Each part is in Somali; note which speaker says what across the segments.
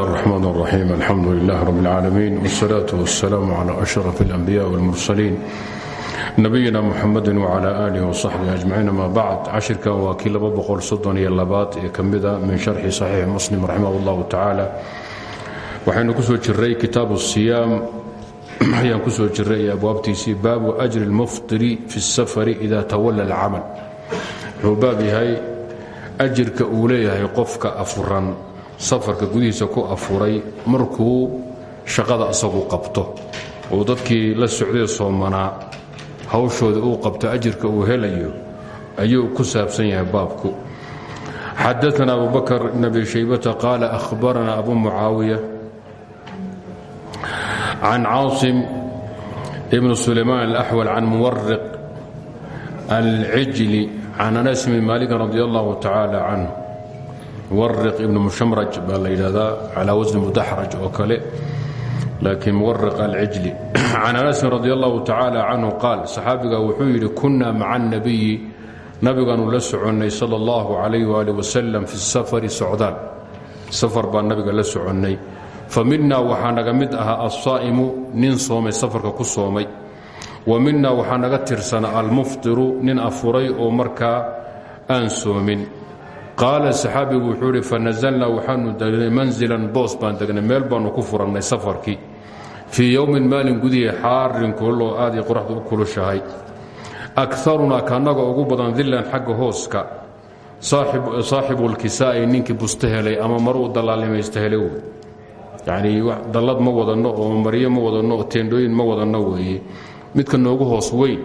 Speaker 1: الرحمن الرحيم الحمد لله رب العالمين والصلاة والسلام على أشرف الأنبياء والمرسلين نبينا محمد وعلى آله وصحبه أجمعين ما بعد عشرك وكيل بقول صدن يلبات كمدا من شرح صحيح مسلم رحمه الله تعالى waxaynu ku soo jiray kitaabu الصiyaam ayaan ku soo jiray abwaabtiisii baabu أjri الmufطiri fi الsafari إida tawala الcamal wuxuu baab yahay ajirka uu leeyahay qofka afuran safarka gudihiisa ku afuray markuu shaqada asagu qabto. Oo dadkii la socday soomanaa hawshooda uu qabto ajirka uu helayo ayuu ku saabsan yahay baabku. Xadaana abu bakr bn abi shaybata qaala ahbarana abu mucaawiya can caasim ibn sulaymaan alaxwal can muwariq alcijli can anas bn maalikin radi allahu tacaala canhu muwariq ibn mushamraj baa la yidhahdaa calaa wasni mudaxraj oo kale laakiin muwariq alcijli can anasin radi allahu tacaala canhu qaal saxaabiga wuxuu yidhi kunna maca annabiyi nabigaanu la soconnay sala allahu calayh waali wasalam fi safari socdaal safar baan nabiga la soconnay. Fa minaa waxaa naga mid ahaa alsaa'imu nin soomay safarka ku soomay. Wa minaa waxaa naga tirsana almuftiru nin afuray oo markaa aan soomin qaala saxaabigu wuxuu idhi fanazalnaa waxaanu degnay manzilan boos baan degnay meel baannu ku furannay safarkii. Fii yowmin maalin gudihii xaarin kulloo aaday qoraxdu u kulushahay. Akarunaa kaannaga ugu badan dillan xagga hooska. Saaxibulkisaa'i ninkii busta helay ama maruu dallaalimaysta helay wey yacnii dallad ma wadanno oo maryo ma wadanno oo teendhooyin ma wadanno weeye. Midka noogu hoos weyn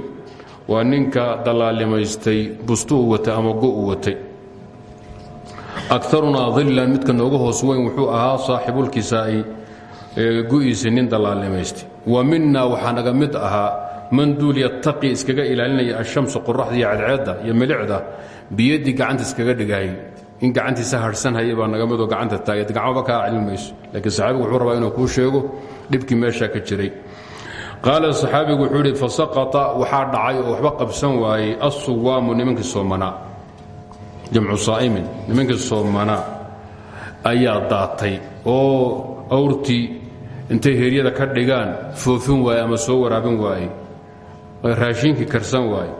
Speaker 1: waa ninka dallaalimaystay bustu u ama go watay akarunaa dillan midka noogu hoos weyn wuxuu ahaa saaxibulkisaa'i gu'iisi nin dallaalimaystay wa minaa waxaa naga mid ahaa man duul yattaqi iskaga ilaalinaya ashamsu qoraxda iyo cadceedda iyo milicda biyaddii gacanta iskaga dhigay. In gacantiisa harhsanhaya baa naga midoo gacanta taagay. Gacmaba kaa celin mayso. Laakiin saxaabigu wuxuu rabaa inuu kuu sheego dhibkii meeshaa ka jiray. Qaala saxaabigu wuxuu idhi fasaqata waxaa dhacay oo waxba qabsan waayey assuwaamu nimankii soomanaa jamcu saa'imin nimankii soomanaa ayaa daatay oo awrtii intay heryada ka dhigaan foofin waaye ama soo waraabin waaye raashinkii karsan waaye.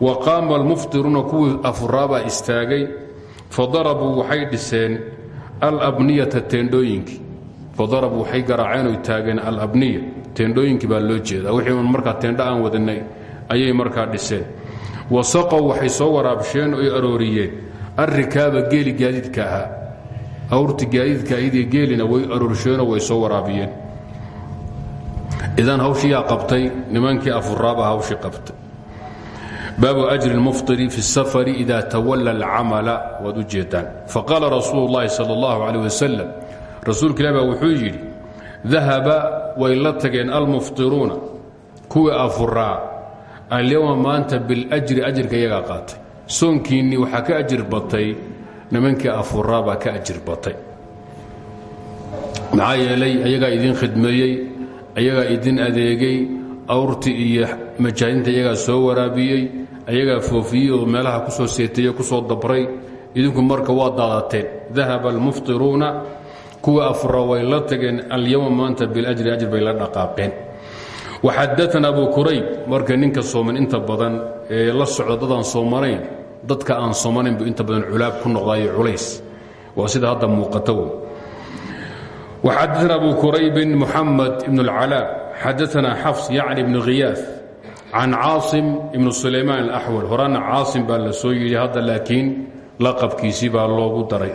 Speaker 1: Wa qaama almuftiruuna kuwii afuraabaa istaagay fadarabuu waxay dhiseen alabniyata teendhooyinkii. Fadarabuu waxay garaaceen oy taageen alabniya teendhooyinkii baa loo jeedaa. Wixii un markaa teendho aan wadanay ayay markaa dhiseen. Wasaqow waxay soo waraabsheen oy arooriyeen alrikaaba geeli gaadiidka ahaa awrti gaadiidka ahidii geelina way aroorsheenoo way soo waraabiyeen idan hawshiyaa qabtay nimankii afuraaba hawshii qabtay baabu ajri اlmuftiri fi الsafari ida tawala اlcamala waad u jeedaan faqaala rasuulu اllahi salى اllahu alيh wasalam rasuulka ilah baa wuxuu yidhi dahaba way la tageen almuftiruuna kuwii afuraa alyowma maanta biاljri ajirka iyagaa qaatay soonkiinnii waxaa ka ajir batay nimankii afuraa baa ka ajir batay. Maxaa yeelay ayagaa idin khidmeeyey ayagaa idin adeegay awrti iyo majaahidinta iyagaa soo waraabiyey ayagaa foofiyey oo meelaha ku soo seeteye ku soo dabray. Idinku marka waa daadateen dahaba almuftiruuna kuwa afura way la tageen alyowma maanta biljri ajr bay la dhaqaaqeen. Waxadaana abu kurayb marka ninka sooman inta badan ee la socda dadaan soomanayn dadka aan soomanayn buu inta badan culaab ku noqdaayo culays. Waa sida hadda muuqata wey waxadaana abu kuraybin muxamed ibn اlcalaa xadaana xafs yacni ibn khiyaaf can caasim ibn sulaymaan alaxwal horana caasim baa la soo yidhi hadda laakiin laqabkiisii baa loogu daray.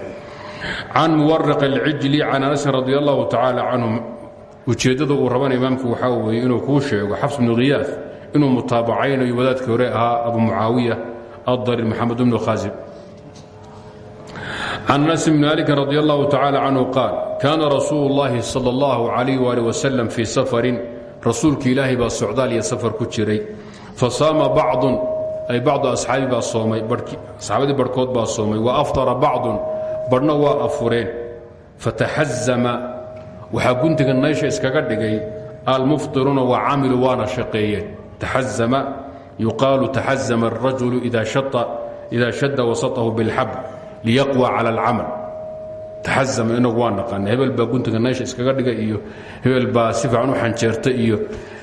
Speaker 1: Can muwariq alcijli can anasin radi allahu tacaala canhum ujeeddada uu rabana imaamku waxaa weeye inuu kuu sheego xafs ibnu khiyaaf inuu mutaabacaynayo wadaadkii hore ahaa abu mucaawiya addarir maxamed bnu khaasim can anas bn maalikin radi allahu tacaala canhu qaal kaana rasuulu اllahi sal اllahu alayh wali wasalam fii safarin rasuulki ilaahay baa socdaal iyo safar ku jiray fasaama bacdun ay bacdu asxaabi baa soomay saxaabadii barhkood baa soomay wa aftara bacdun badhna waa afureen fataxazama waxaa guntiga naysha iskaga dhigay almuftiruuna wa camilu waana shaqeeyeen yuqaalu taxazama الrajulu ida shada wasatahu biاlxabl liyaqwa cala alcamal taxazama inagu waa naqaana hebel baa guntiga neysha iskaga dhiga iyo hebel baa si fiican u xanjeerta iyo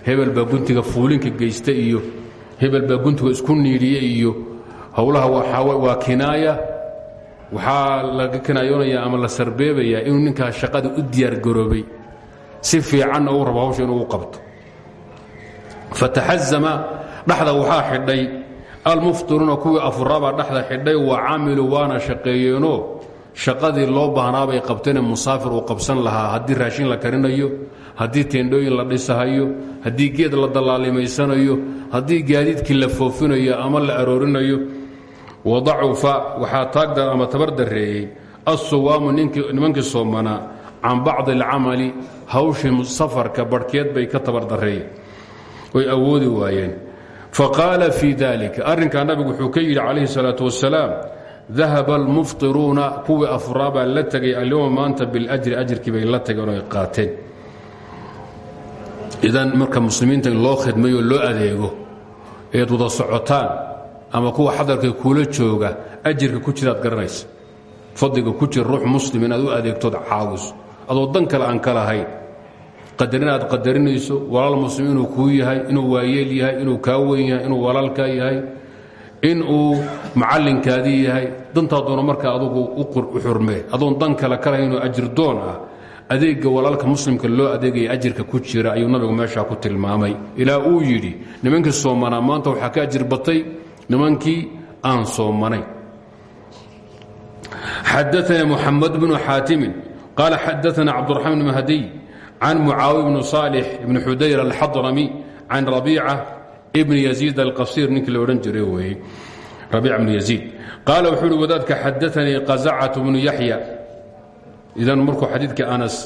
Speaker 1: hebel baa guntiga fuulinka geysta iyo hebel baa guntiga isku niidhiya iyo howlaha waa kinaaya waxaa laga kinaayoonaya ama la sarbeebayaa inuu ninkaa shaqada u diyaargaroobay si fiicanna uu rabo hawsha inuu qabto fataxazama dhexda waxaa xidhay almuftiruuna kuwii afuraabaa dhexda xidhay wa camiluu waana shaqeeyeenoo shaqadii loo baahnaabay qabteene musaafir uu qabsan lahaa. Haddii raashin la karinayo haddii teendhooyin la dhisahayo haddii geed la dallaalimaysanayo haddii gaadiidkii la foofinayo ama la aroorinayo wadacufa waxaa taagda ama tabar dareeyey assuwaamu nimankii soomanaa can bacdi alcamali hawshii safarka barhkeed bay ka tabardareeyeen way awoodi waayeen faqaala fii dalika arrinkaa nabigu wuxuu ka yidhi calayhi salaatu wasalaam dahaba almuftiruuna kuwii afraabaa la tegay alyowma maanta biljri ajirkii bay la tageen oo ay qaateen. Idan marka muslimiinta in loo khidmayo loo adeego eed wada socotaan ama kuwa xadarka kuula jooga ajirka ku jiraad garanaysa. Fadliga ku jira ruux muslim inaad u adeegtood caawiso adoo dan kale aan ka lahayn qadarin aad qadarinayso walaal muslim inuu kuu yahay inuu waayeel yahay inuu kaa weyn yahay inuu walaalkaa yahay inuu macallinkaadii yahay dantaadoona markaa adugu u xurmee. Adoon dan kale ka lahaynoo ajirdoon ah adeegga walaalka muslimka loo adeegaya ajirka ku jira ayuu nabigu meeshaa ku tilmaamay. Ilaa uu yidhi nimankii soomanaa maanta waxaa ka ajir nimankii aan soomanayn xadaana muxamed bnu xaatimin qaala xadaana cabduraxmaan bn mahdiy can mucaawiya bni saalix bni xudayr alxadrami can rabiica bni yaziid alqasiir ninkii la odhan jiray weeye rabiica bnu yaziid qaala wuxuu uhi wadaadka xadaanii qazacatu bnu yaxya idan markuu xadiidkii anas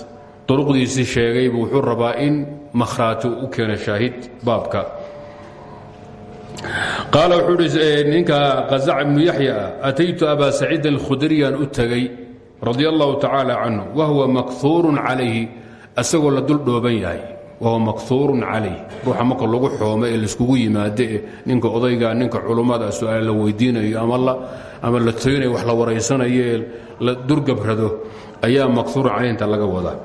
Speaker 1: duruqdiisii sheegaybu wuxuu rabaa in makhraati u keena shaahid baabka qaala wuxuu hi ninka qazac ibnu yaxya ataytu abaa saciidin alkhudriyaan u tegey radia allahu tacaala canhu wahuwa makhuurun calayhi asagoo la dul dhooban yahay wahuwa makhuurun calayh. Ruuxa marka lagu xoome ee laiskugu yimaado ee ninka odayga ninka culummada su'aal la weydiinayo ama la toynayo wax la waraysanayo la durgabrado ayaa makhuurun calayh inta laga wadaa.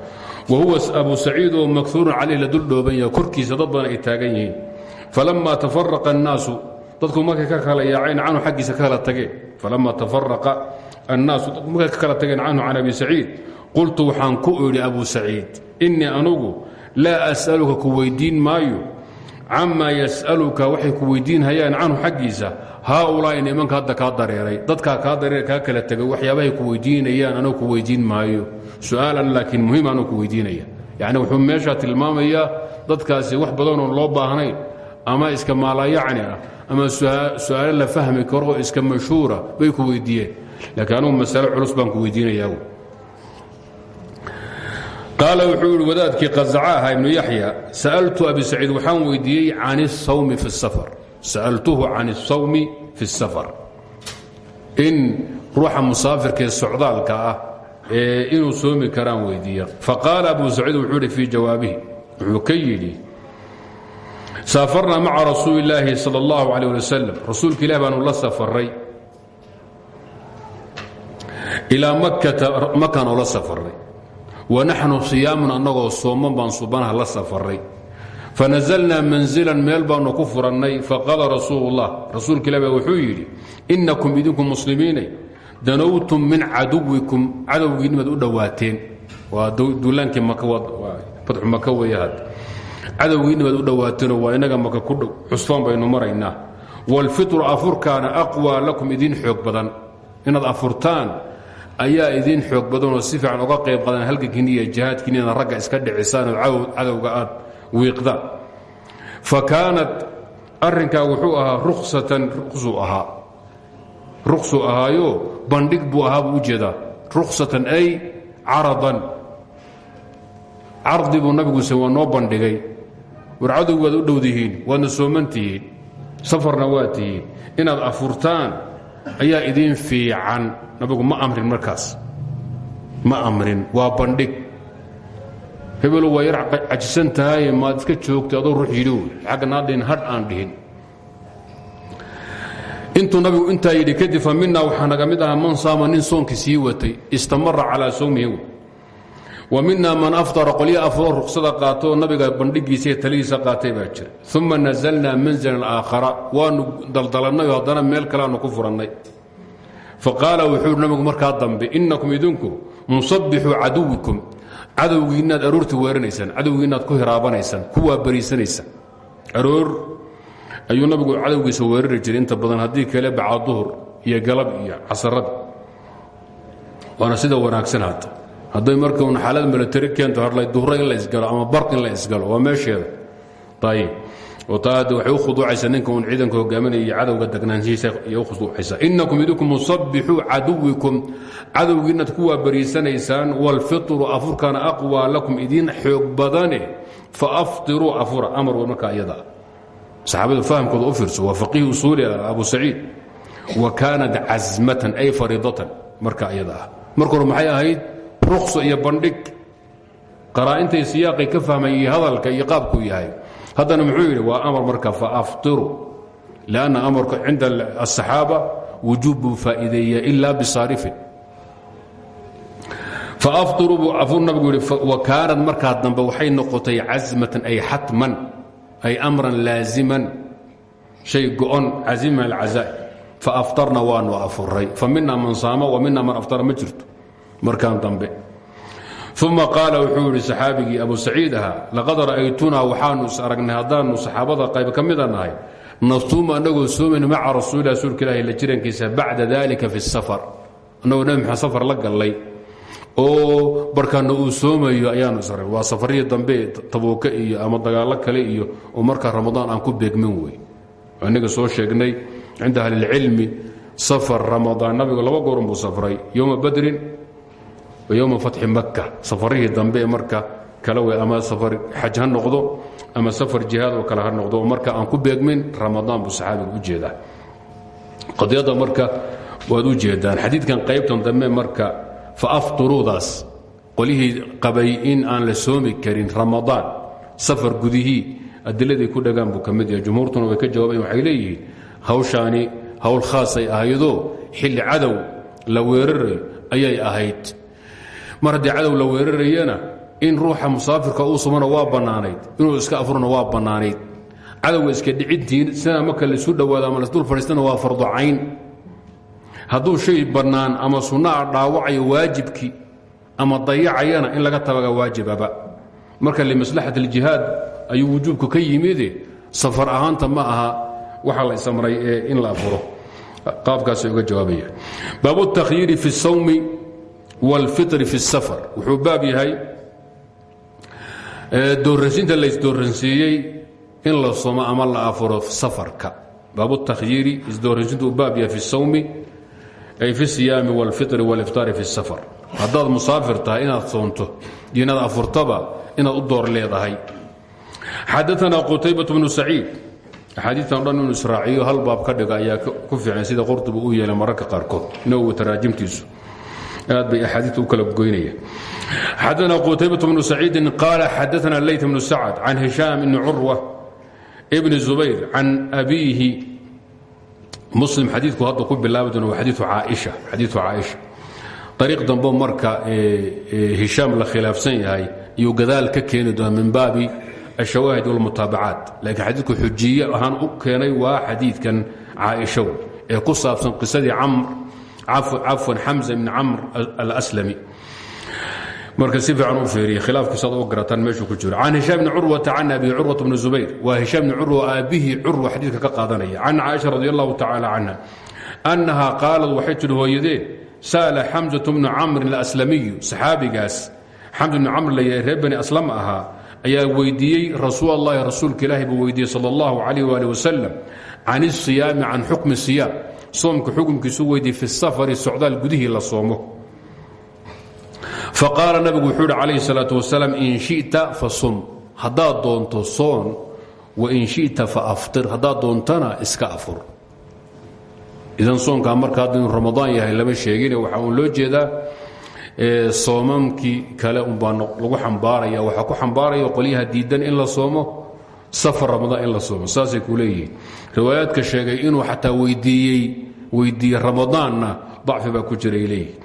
Speaker 1: Wa huwa abu saciid oo makhuurun calayh la dul dhooban yahay korkiisa dad badan ay taagan yihiin. Falama tafaraqa annaasu dadku markay ka kala yaaceen canhu xaggiisa ka kala tageen. Falama tafaraqa annaasu dadku markay ka kala tageen canhu can abi saciid qultu waxaan ku idhi abu saciid innii anugu laa as'aluka ku weyddiin maayo. Camaa yas'aluka waxay ku weyddiinhayaan canhu xaggiisa. Haaulaa'i nimanka hadda kaa dareeray. Dadkaa kaa dareeray kaa kala tegay waxyaabahay ku weyddiinayaan anugu ku weyddiin maayo. Su'aalan laakiin muhiim anuu ku weyddiinaya yacni wuxuu meeshaa tilmaamayaa dadkaasi wax badanoon loo baahnayn. Ama iska maalayacni ah ama su'aalo la fahmi karo iska mashhuura bay ku weyddiiyeen laakiin anugu culus baan qaal wuxuu yidhi wadaadkii qazacaaha ibnu yaxya sa'altu abi saciid waxaan weydiiyey can sawmi fi safar. Sa'altuhu can isawmi fi safar. In ruuxa musaafirkaee socdaalka ah ee inuu soomi karaan weydiiya faqaala abu saciid wuxuu yidhi fii jawaabihi. Wuxuu ka yidhi saafarnaa maca rasuuli illaahi sal allahu alيh wali salam rasuulka ilah baanu la safaray ilaa makata makaan oo la safaray wanaxnu siyaamun annagoo sooman baan subanaha la safaray fanazlnaa manzilan meel baanu ku furannay faqaala rasuullah rasuulka ilah ba wuxuu yidhi inakum idinku muslimiinay danowtum min caduwikum cadowgiinimaad u dhowaateen waa duulaankii makawadfatxu maka weeye hadda cadowgiinimaad u dhowaateeno waa inaga maka ku dhow xusfaan baynu maraynaa. Waalfitru afurkaana aqwa lakum idin xoog badan. Inaad afurtaan ayaa idin xoog badanoo si fiican uga qayb qadan halgankiin iyo jihaadkiin inaad ragga iska dhicisaanoo cadowga aad wiiqdaan fa kaanat arrinkaa wuxuu ahaa ruksatan ruksuu ahaa. Ruksuu ahaayo bandhig buu ahaa u jeedaa. Ruksatan ay caradan. Cardi buu nabiguuse waa noo bandhigay. War cadowgi waad u dhowdihiin waadna sooman safarna waa inaad afurtaan ayaa idiin fiican. Nabigu ma amrin markaas. Ma amrin waa bandhig. Hebelu waa yar cajisan tahaye maad iska joogtay adoo ruux yidhi wey xagga naadhin hadh aan dhihin. Intuu nabigu intaa yidhi kadib fa minaa naga mid ahaa man saama nin soonkii watay istamara calaa sawmihi wa minaa man aftara qolyo afuro ruksada qaatoo nabiga bandhigiisa iyo talihiisa qaatay baa jira. Uma nazalnaa manzilan aakhara waanu daldalannayoo haddana meel kaleaanu ku furannay. Faqaala wuxuu nabigu markaa dambe innakum idinku musabbixuu caduwikum. Cadowgiinnaad aroorta weeranaysaan cadowgiinnaad ku hiraabanaysaan ku waabariisanaysaan aroor ayuu nabigu cadowgiisa weerari jiray. Inta badan haddii kale bacaa duhur iyo galab iyo casarada waana sida wanaagsan hadday marka un xaalad milatari keento harlay duhro in la isgalo ama bar la isgalo waa meesheeda. Ayib oo taa hadda waxay u khuduucaysaa ninka uun ciidanka hogaaminaya iyo cadowga degnaanshihiisa iyo u khuduucaysaa innakum idinku musabbixuu caduwikum. Cadowgiinaad ku waabariisanaysaan waalfitru afurkana aqwaa lakum idiin xoog badane fa aftiruu afura. Amar wey markaa iyada. Saxaabadu fahamkooda u fiirso waa faqiih usuuli abu saciid. Wa kaanat casmatan ay fariidatan marka iyada. Ah maxay ahayd rukso iyo bandhig. Qaraa'intay siyaaqay ka fahmay hadalka iyo qaabkuu yahay. Haddana muxuu yidhi waa amar marka faaftiru lanna amarku cinda aلصaxaaba wujuub buu faa'iideeya ila bisaarifin. Afur nabigu yidhi wa kaanad markaa dambe waxay noqotay casmatan ay xatman ay amran laaziman shay go'on cazima alcazaa faaftarna waanu afuray. Famina man saama wa mina man aftara ma jirto. Dambe uma qaala wuxuu yidhi saxaabigii abu saciid ahaa laqad ra'aytunaa waxaanu is aragnay haddaanu saxaabada qayb ka mida nahay. Nasuumu annagoo soomayna maca rasuulilah rasuulka ilahi la jirankiisa bacda dalika fi safar. Annagoo nebi oo barkaanna uu soomayo ayaanu is aragnay. Waa safarihii dambe tabuuke iyo ama dagaallo kale iyo oo ramadaan aan ku beegmin wey innaga soo sheegnay cinda ahlilcilmi safar ramadaan. Nabigu laba goorun buu safray yowma badrin yowma fatxi makka. Safarihii dambe marka kale wey ama safar xaj ha noqdo ama safar jihaad oo kale ha noqdo oo marka aan ku beegmin ramadaan buu saxaabiga u jeedaa. Qadiyadda marka waad u jeedaan. Xadiidkan qaybtan dambe marka faafturuudaas qolihii qabay in aan la soomi karin ramadaan safar gudihii adiladii ku dhagaan buu ka mid yahay. Jumhuurtuna way ka mar haddii cadow la weerarayana in ruuxa musaafirka uu sumana waa bannaanayd inuu iska afurna waa bannaanayd. Cadowga iska dhicintiin sidaa marka laisu dhowaado ama lasdul fadhiistana waa farducayn hadduu shay bannaan ama sunnaa dhaawacayo waajibkii ama dayacayana in laga tabaga waajibaba. Marka limaslaxat aljihaad ayuu wujuubku ka yimide safar ahaanta ma aha waxa la isamray in la afuro. Qaabkaasay uga jawaabaya. Baabu takhyiiri fi sawmi wاlfitri fi الsafar wuxuu baab yahay dooransiinta laysdooransiiyey in la somo ama la afuro safarka baabu takhyiiri isdooransiinta uu baab yahay fi الsawmi ay fi الsiyaami wاlfitri wاliftaari fi الsafar haddaad musaafir tahay inaad soonto iyo inaad afurtaba inaad u door leedahay xadaثna qutaybaة bnu saciid axaadiitan o dhan inuu israaciyo hal baab ka dhiga ayaa ku fiican sida qortuba u yeelay mararka qaarkood nawowi taraajimtiisu aad bay aaadiia u kala goynaya xadana qutaybaة bnu saciidin qaala xadaana layt bnu sacd can hishaam ibni curwa bni zubayr can abiihi. Muslim xadiiku hadda ku bilaabi doon waa adiiu caaisha ariiq dambo marka hishaam la khilaafsan yahay iyuu gadaal ka keeni doona min baabi ashawaahid wاlmutaabacaat laakiin xadiidku xujiye ahaan u keenay waa xadiidkan caaishow ee ku saabsan qisadii cafwan xamza bn camr alslami marka si fiican u fiiriya khilaafku saad u garataan meeshuu ku jiro can hishaam bni curwata can abi curwata bni zubayr. Waa hishaam bni curwa aabbihi curwa xadiidka ka qaadanaya. Can caaisha radi allahu tacaala canha annahaa qaalad waxay tidhi hooyadee sa'ala xamsatu bnu camrin alslamiyu saxaabigaas. Xamsa bni camr layahay reer bani aslam ahaa ayaa weydiiyey rasuul allahi rasuulka ilaahi buu weydiiyey sala allahu calayh waali wasalam can isiyaami can xukmi siyaam soomka xukunkiisu weydiiy fi safari socdaal gudihii la soomo. Faqaala nabigu wuxuu yidhi calayhi salaatu wasalaam in shita fa sum haddaad doonto soon wain shita fa aftir. Haddaad doontana iska afur. Idan soonkaa marka hadda inuu ramadaan yahay lama sheegine waxaa uun loo jeedaa soomamkii kale unbaa lagu xambaaraya safar ramadaan in la soomo saasay ku leeyihiin riwaayaadka sheegay inuu xataa weydiiyey weydiiyey ramadaanna dacfi baa ku jiray leeyihi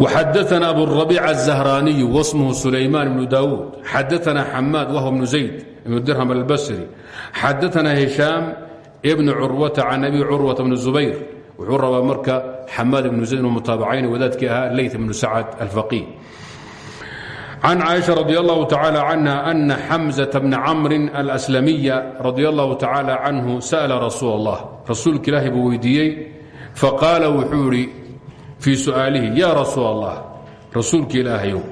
Speaker 1: وxadثna أbu الربيع الزهراني واسمه سليمان بن داود xadثna حmاad وهو بن زيد بن درهم البصري xadثna هiشام بن curوة عن أbي curوة بن زبير wuxuu rabaa marka xamaad بن زayd inuu mutaabacayn wadaadkii ahaa layث بن سacد الفقيه can caaisha radi allahu tacaala canha ana xamzata bna camrin alslamiya radi allahu tacaala canhu sa'la rasuul allah rasuulka ilaahay buu weydiiyey faqaala wuxuu idhi fii su'aalihi yaa rasuul allah rasuulka ilaahayow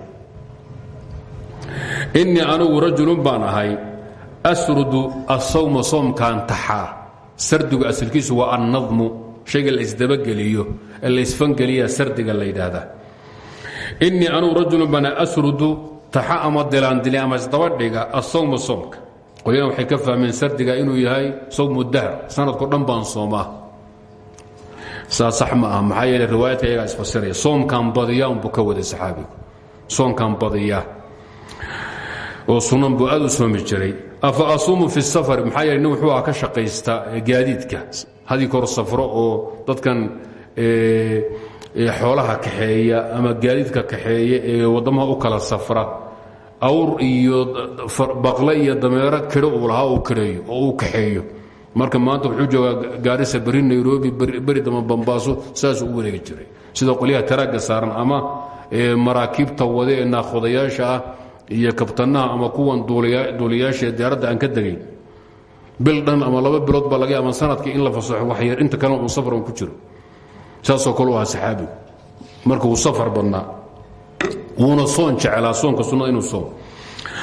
Speaker 1: innii anugu rajulun baan ahay asrudu asawma soomkaan taxaa sardigu asalkiisu waa annadmu shayga la isdabageliyo ee la isfangeliya sardiga la yidhaahdaa innii anugu rajulun baan asrudu taxa ama dilaandili ama isdabadhiga asawma soomka waxay ka fahmeen sardiga inuu yahay sawmu dahr sanadko dhan baan soomaa. Saa sax ma aha maxaa yeele riwaayadka iyagaa isfasiraya soomkan badiya unbuu ka waday saxaabigu soomkan badiya oo sunan buu aad u jiray. Afa asuumu fi safar? Maxaa yeele wuxuu ah ka shaqaysta gaadiidka. Hadii kor safro oo dadkan xoolaha kaxeeya ama gaadiidka kaxeeya ee waddamaha u kala safra awr iyo baqle iyo dameero kidho uu lahaa uu kireeyo oo uu kaxeeyo. Marka maanta wuxuu joogaa gaarisa beri nairobi beri dama bambaaso saasuu u wareegi jiray. Sida qolyaha taraagga saaran ama maraakiibta wade ee naakhudayaasha ah iyo kabtanaha ama kuwan duuliyaasha ee diyaaradda aan ka degayn bil dhan ama laba bilood baa laga ama sannadkii in la fasaxo waxyar inta kalena uu safar ku jiro saasoo kale u ahaa saxaabigu marka uu safar badnaa wuuna soon jeclaa soonka sunnada inuu soom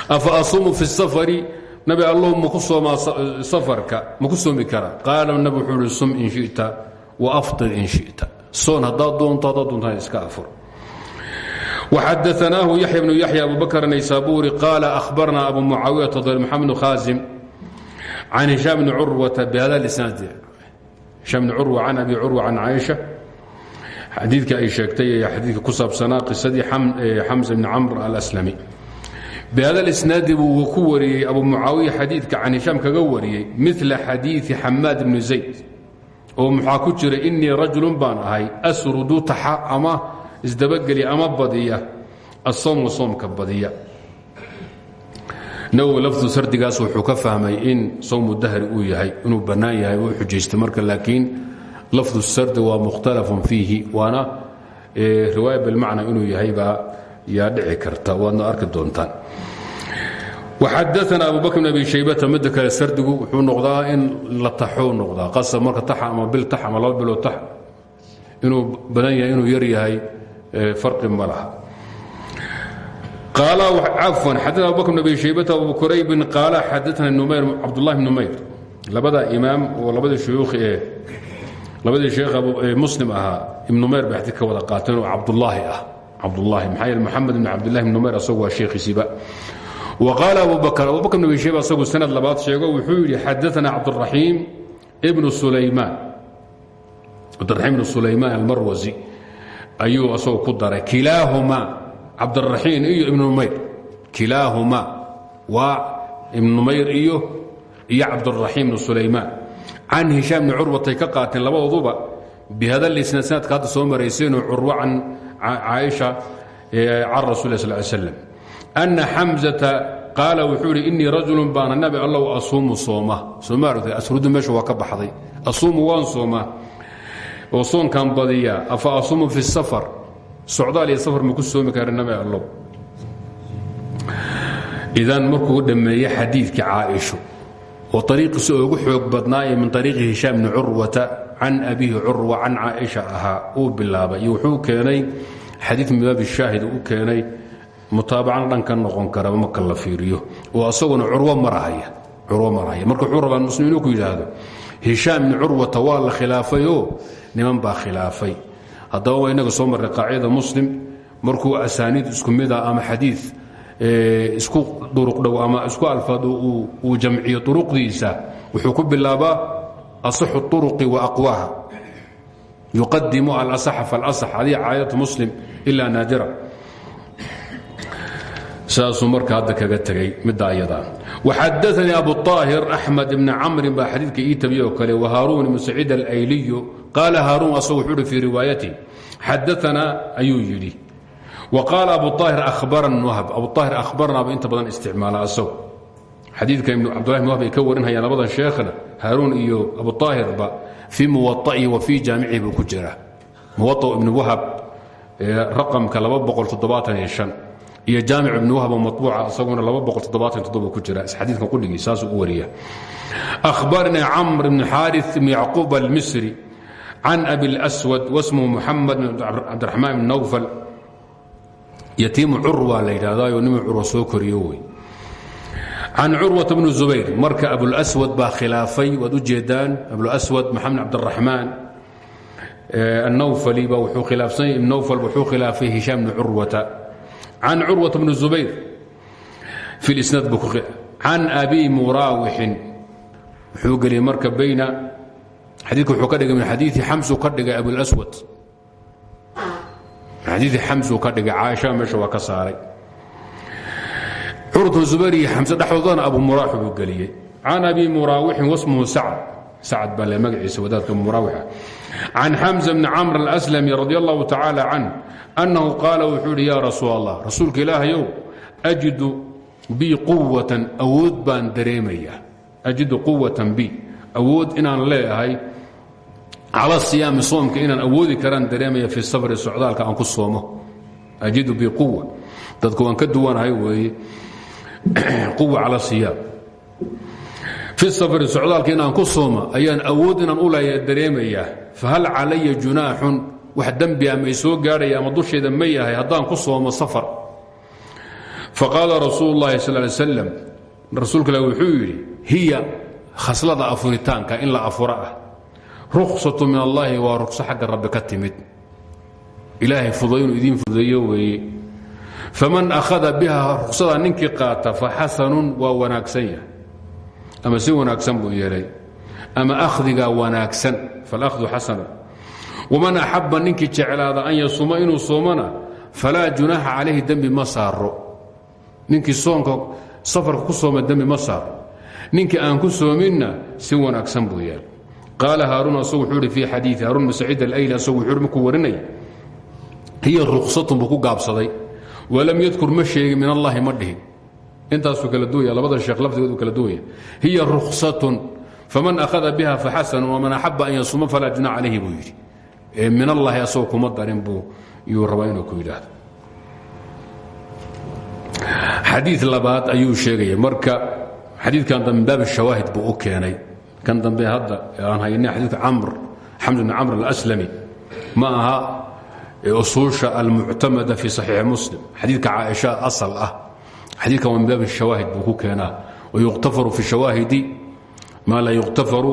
Speaker 1: afa asuumu fi safari nabi allow maku soomaa safarka maku soomi karaa qaala nabi wuxuu ihi sum in shita wa aftir in shita soon haddaad doonto haddaad doontaan iska afur وxadaثnaahu yaحya bnu yaحya abu bakr naysaburi qaala أhbarna abu mucaawiyaةa ضr mxamed bn khaasim can hishaam bni curwata bhada isnaad hishaam bni curwa can abi curwa can caaisha xadiidka ay sheegtay ee xadiidka ku saabsanaa qisadii xamza bni camr alslami bhada اsnaadi buu ku wariyey abu mucaawiya xadiidka can hishaam kaga wariyey mila xadiiثi xamaad bni zayd oo maxaa ku jira inii rajulu baan ahay asrudu taxa ama isdabageliya ama badiya asowma soomka badiya nawowi lafdu sardigaas wuxuu ka fahmay in sowmu dahri uu yahay inuu bannaan yahay uu xujaystay marka laakiin lafdu sardi waa mukhtalafun fiihi waana riwaaya bilmacna inuu yahay baa yaa dhici karta waadna arki doontaan. Waxadaana abu bakr bn shaybata midda kale wuxuu noqdaa in la taxou noqdaa qasab marka taxa ama bil tax ama laba bilood tax inuu badan yar yahay farqi ma laha. Qaala cafwan xadana abu bakr bn shaybata abu kuraybin qaala xadaana numayr cabdullahi bn numayr. Labada imaam oo labadii shuyuukhi labadii sheekh eh, muslim ahaa ibn umer ba xadiid wada qaateen oo cabdulaahi ah. Cabdulaahi maxaa yeel ibn cabdillahi ibn umer asagu waa sheekhiisiiba wa qaala abubakr abubakr ibn abi shayba asagu sanad labaad sheego wuxuu yidhi xadaana cabduraxiim ibnu sulaymaan. Cabdiraxiim ibnu sulaymaan almarwasi ayuu asagu ku daray kilaahumaa cabdiraxiim iyo ibnu umayr kilaahumaa waa ibn umayr iyo iyo cabduraxiim ibnu sulaymaan can hishaam bni curwatay ka qaateen labadooduba bihadalisna sanadka hadda soo marayseenu curwa can caaisha can rasul sal slm anna xamzata qaala wuxuu yihi innii rajulun baana nabi allow asuumu sooma. Somaarogta asrudu meesha waa ka baxday. Asuumu waan soomaa oo soonkaan badiyaa afa asuumu fi safar? Socdaal iyo safar ma ku soomi kara nabi allow idan markuu oo ariiqiisa ugu xoog badnaaye min ariiqi hishaam bni curwata can abihi curwa can caaisha ahaa uu bilaabay. Iyo wuxuu keenay xadiid min baab shaahid u keenay mutaabacana dhan ka noqon kara marka la fiiriyo. Oo asaguna curwo marahaya curwo marahaya. Marka wuxuu rabaa muslim inuu ku yidhaahdo hishaam bni curwata waa la khilaafayoo? Niman baa khilaafay. Haddaba waa inaga soo marray qaacidada muslim. Markuu asaaniid isku ama xadiid isku duruq dhow ama isku alfaad uu jamciyo duruqdiisa wuxuu ku bilaabaa asaxu uruqi wa aqwaha yuqadimu alasaxa falasax haddii caadatu muslim ilaa naadira saasuu marka hadda kaga tegay midda ayada. Waxadaanii abu طaahir axmed ibni camrin baa xadiidka ii kale wahaaruun ibnu saciid alayliyu qaala haaruun asagu wuxuu uhi fii riwaayati xadaanaa qaal abuaahir abaran wahb. Abuaahir ahbarnaba inta badan isticmaala asago xadiidka cabdulah ibn wahb ay ka warinhayaan labadan sheekhna haaruun iyo abuaahirba fii muwaaihi wa fii jaamicihi buu ku jiraa muwa ibn wahab raqamka iyo jaamic ibn wahbo mabuuca isaguna ku jira. Xadiidka quligii saasuu u wariya ahbarnii camr ibn xaari ibn yacquub almisri can abi اlswad wasmuhu muxamed cabdiraxmaan ibn nawfal yatiimu curwa la yidhahdayo nimi curwa soo koriyo wey. Can curwata bni zubayr marka abulswad baa khilaafay waad u jeedaan abulswad maxamed cabdiraxmaan annawfali ba wuxuu khilaafsan ibn nawfal wuxuu khilaafay hishaam bni curwata. Can curwata bni zubayr fi lisnaad buu can abi muraawixin wuxuu geliyey marka bayna xadiidka wuxuu ka dhigay min xadiii xamsu ka dhigay abulaswad xadiii xamsuu ka dhigay caaisha meesha waa ka saaray. Curwat bni zubayr iyo xamse dhexdoodana abu muraaxi buu geliyey. Can abi muraawixin wasmuhu sacd sacd baa le magaciisa wadaadka muraawixa. Can xamza bni camr alslami radi allahu tacaala annahu qaala wuxuu idhi yaa rasuul allah rasuulka ilaahayow ajidu bi quwatan awood baan dareemayaa. Ajidu quwatan bi awood inaan leeyahay cala siyaami soomka inaan awoodi karaan dareemaya fi safri socdaalka aan ku soomo. Ajidu bi quwa dadku waan ka duwanahay weeye. Quwa cala siyaam. Fi safri socdaalka inaan ku sooma ayaan awood inaan u leeya dareemayaa fahal calaya junaaxun? Wax dembi a may soo ama dusheeda ma yahay? Haddaan ku soomo safar. Faqaala rasuulu llahi sal ly slam rasuulka wuxuu yidhi hiya khaslada afuritaanka in la afura ah ruksatu min allaahi waa rugso xagga rabbi ka timid. Ilaahay fuday inuu idiin fudeeyo weeye. Faman akhada biha ruksada ninkii qaata fa xasanun waa wanaagsan yahay. Ama si wanaagsan buu yeelay. Ama akhdigaa wanaagsan falahdu xasanu. Waman axaba ninkii jeclaada an yasuuma inuu soomana falaa junaaxa calayhi dembi ma saaro ninkii soonka safarka ku sooma dembi ma saaro soominna si wanaagsan buu yeelay qaala haaruun asagu wuxuu ihi fii xadiii haaruun bn saciid alayli asagu wuxuu markuu warinaya hiya ruksatun buu ku gaabsaday walam yadkur ma sheegin min allahi ma dhihin. Intaasuu kala duwaya labada sheekh lafdigoodu kala duwaya. Hiya ruksatun faman akhada biha faxasanu waman axaba an yasuuma falaa junaax calayhi buu yidhi. Min allahi asagoo kuma darin buu yuu rabaa inuu ku yidhaahdo. Xadii labaad ayuu sheegaya. Marka xadiidkan dambe min baab shawaahid buu u keenay kan dambe hadda aan hayna xadiidka camr xamd bn camr alaslami ma aha usuusha almuctamada fi saxiixi muslim. Xadiidka caaisha asal ah. Xadiidkan waa min baab shawaahid buu ku keenaa. Wayuqtafaru fi shawaahidi maa laa yuqtafaru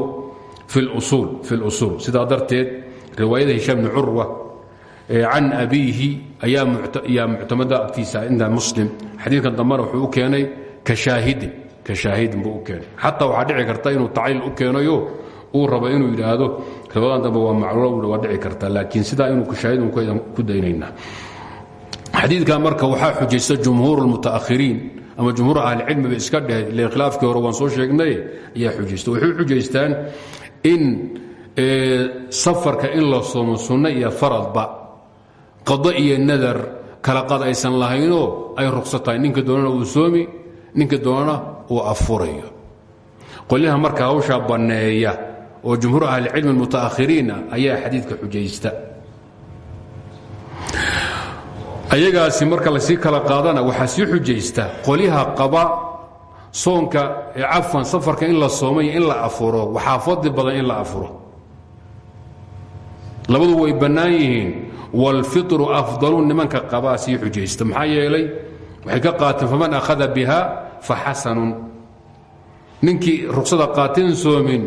Speaker 1: fi اlusuul sidaa darteed riwaayada hishaam bni curwa can abiihi ayaa muctamada agtiisa inda muslim. Xadiidkan dambena wuxuu keenay ka shaahidin ka shaahidin buu u keenay. Xataa waxaa dhici karta inuu tacliil u keenayo uu rabo inuu yidhaahdo riwayadan dambe waa macluul waa dhici karta. Laakiin sidaa inuu kashaahidin ku daynaynaa xadiidkan marka waxaa xujaysta jumhuur اlmutaakhiriin ama jumhuur ahlicilmiba iska dheh ile khilaafkii hore waan soo sheegnay ayaa xujaysta waxay xujaystaan in safarka in la soomo sunno iyo faradba qado iyo nadar kala qad aysan ay ruksa tahay. Ninka doonana uu soomi ninka doonana uu afurayo. Qolyaha marka hawshaa banneeya oo jumhuur ahlicilmi mutaakhiriina ayaa xadiidka xujaysta. Ayagaasi marka la sii kala qaadana waxaa sii xujaysta qolyaha qaba soonka cafan safarka in la soomay in la afuro waxaa fadli badan in la afuro. Labadu way bannaan yihiin. Wاlfiطru afdalu nimanka qabaa sii xujaysta. Maxaa yeelay waxay ka qaateen faman akhada biha faxasanun ninkii ruksada qaateen soomin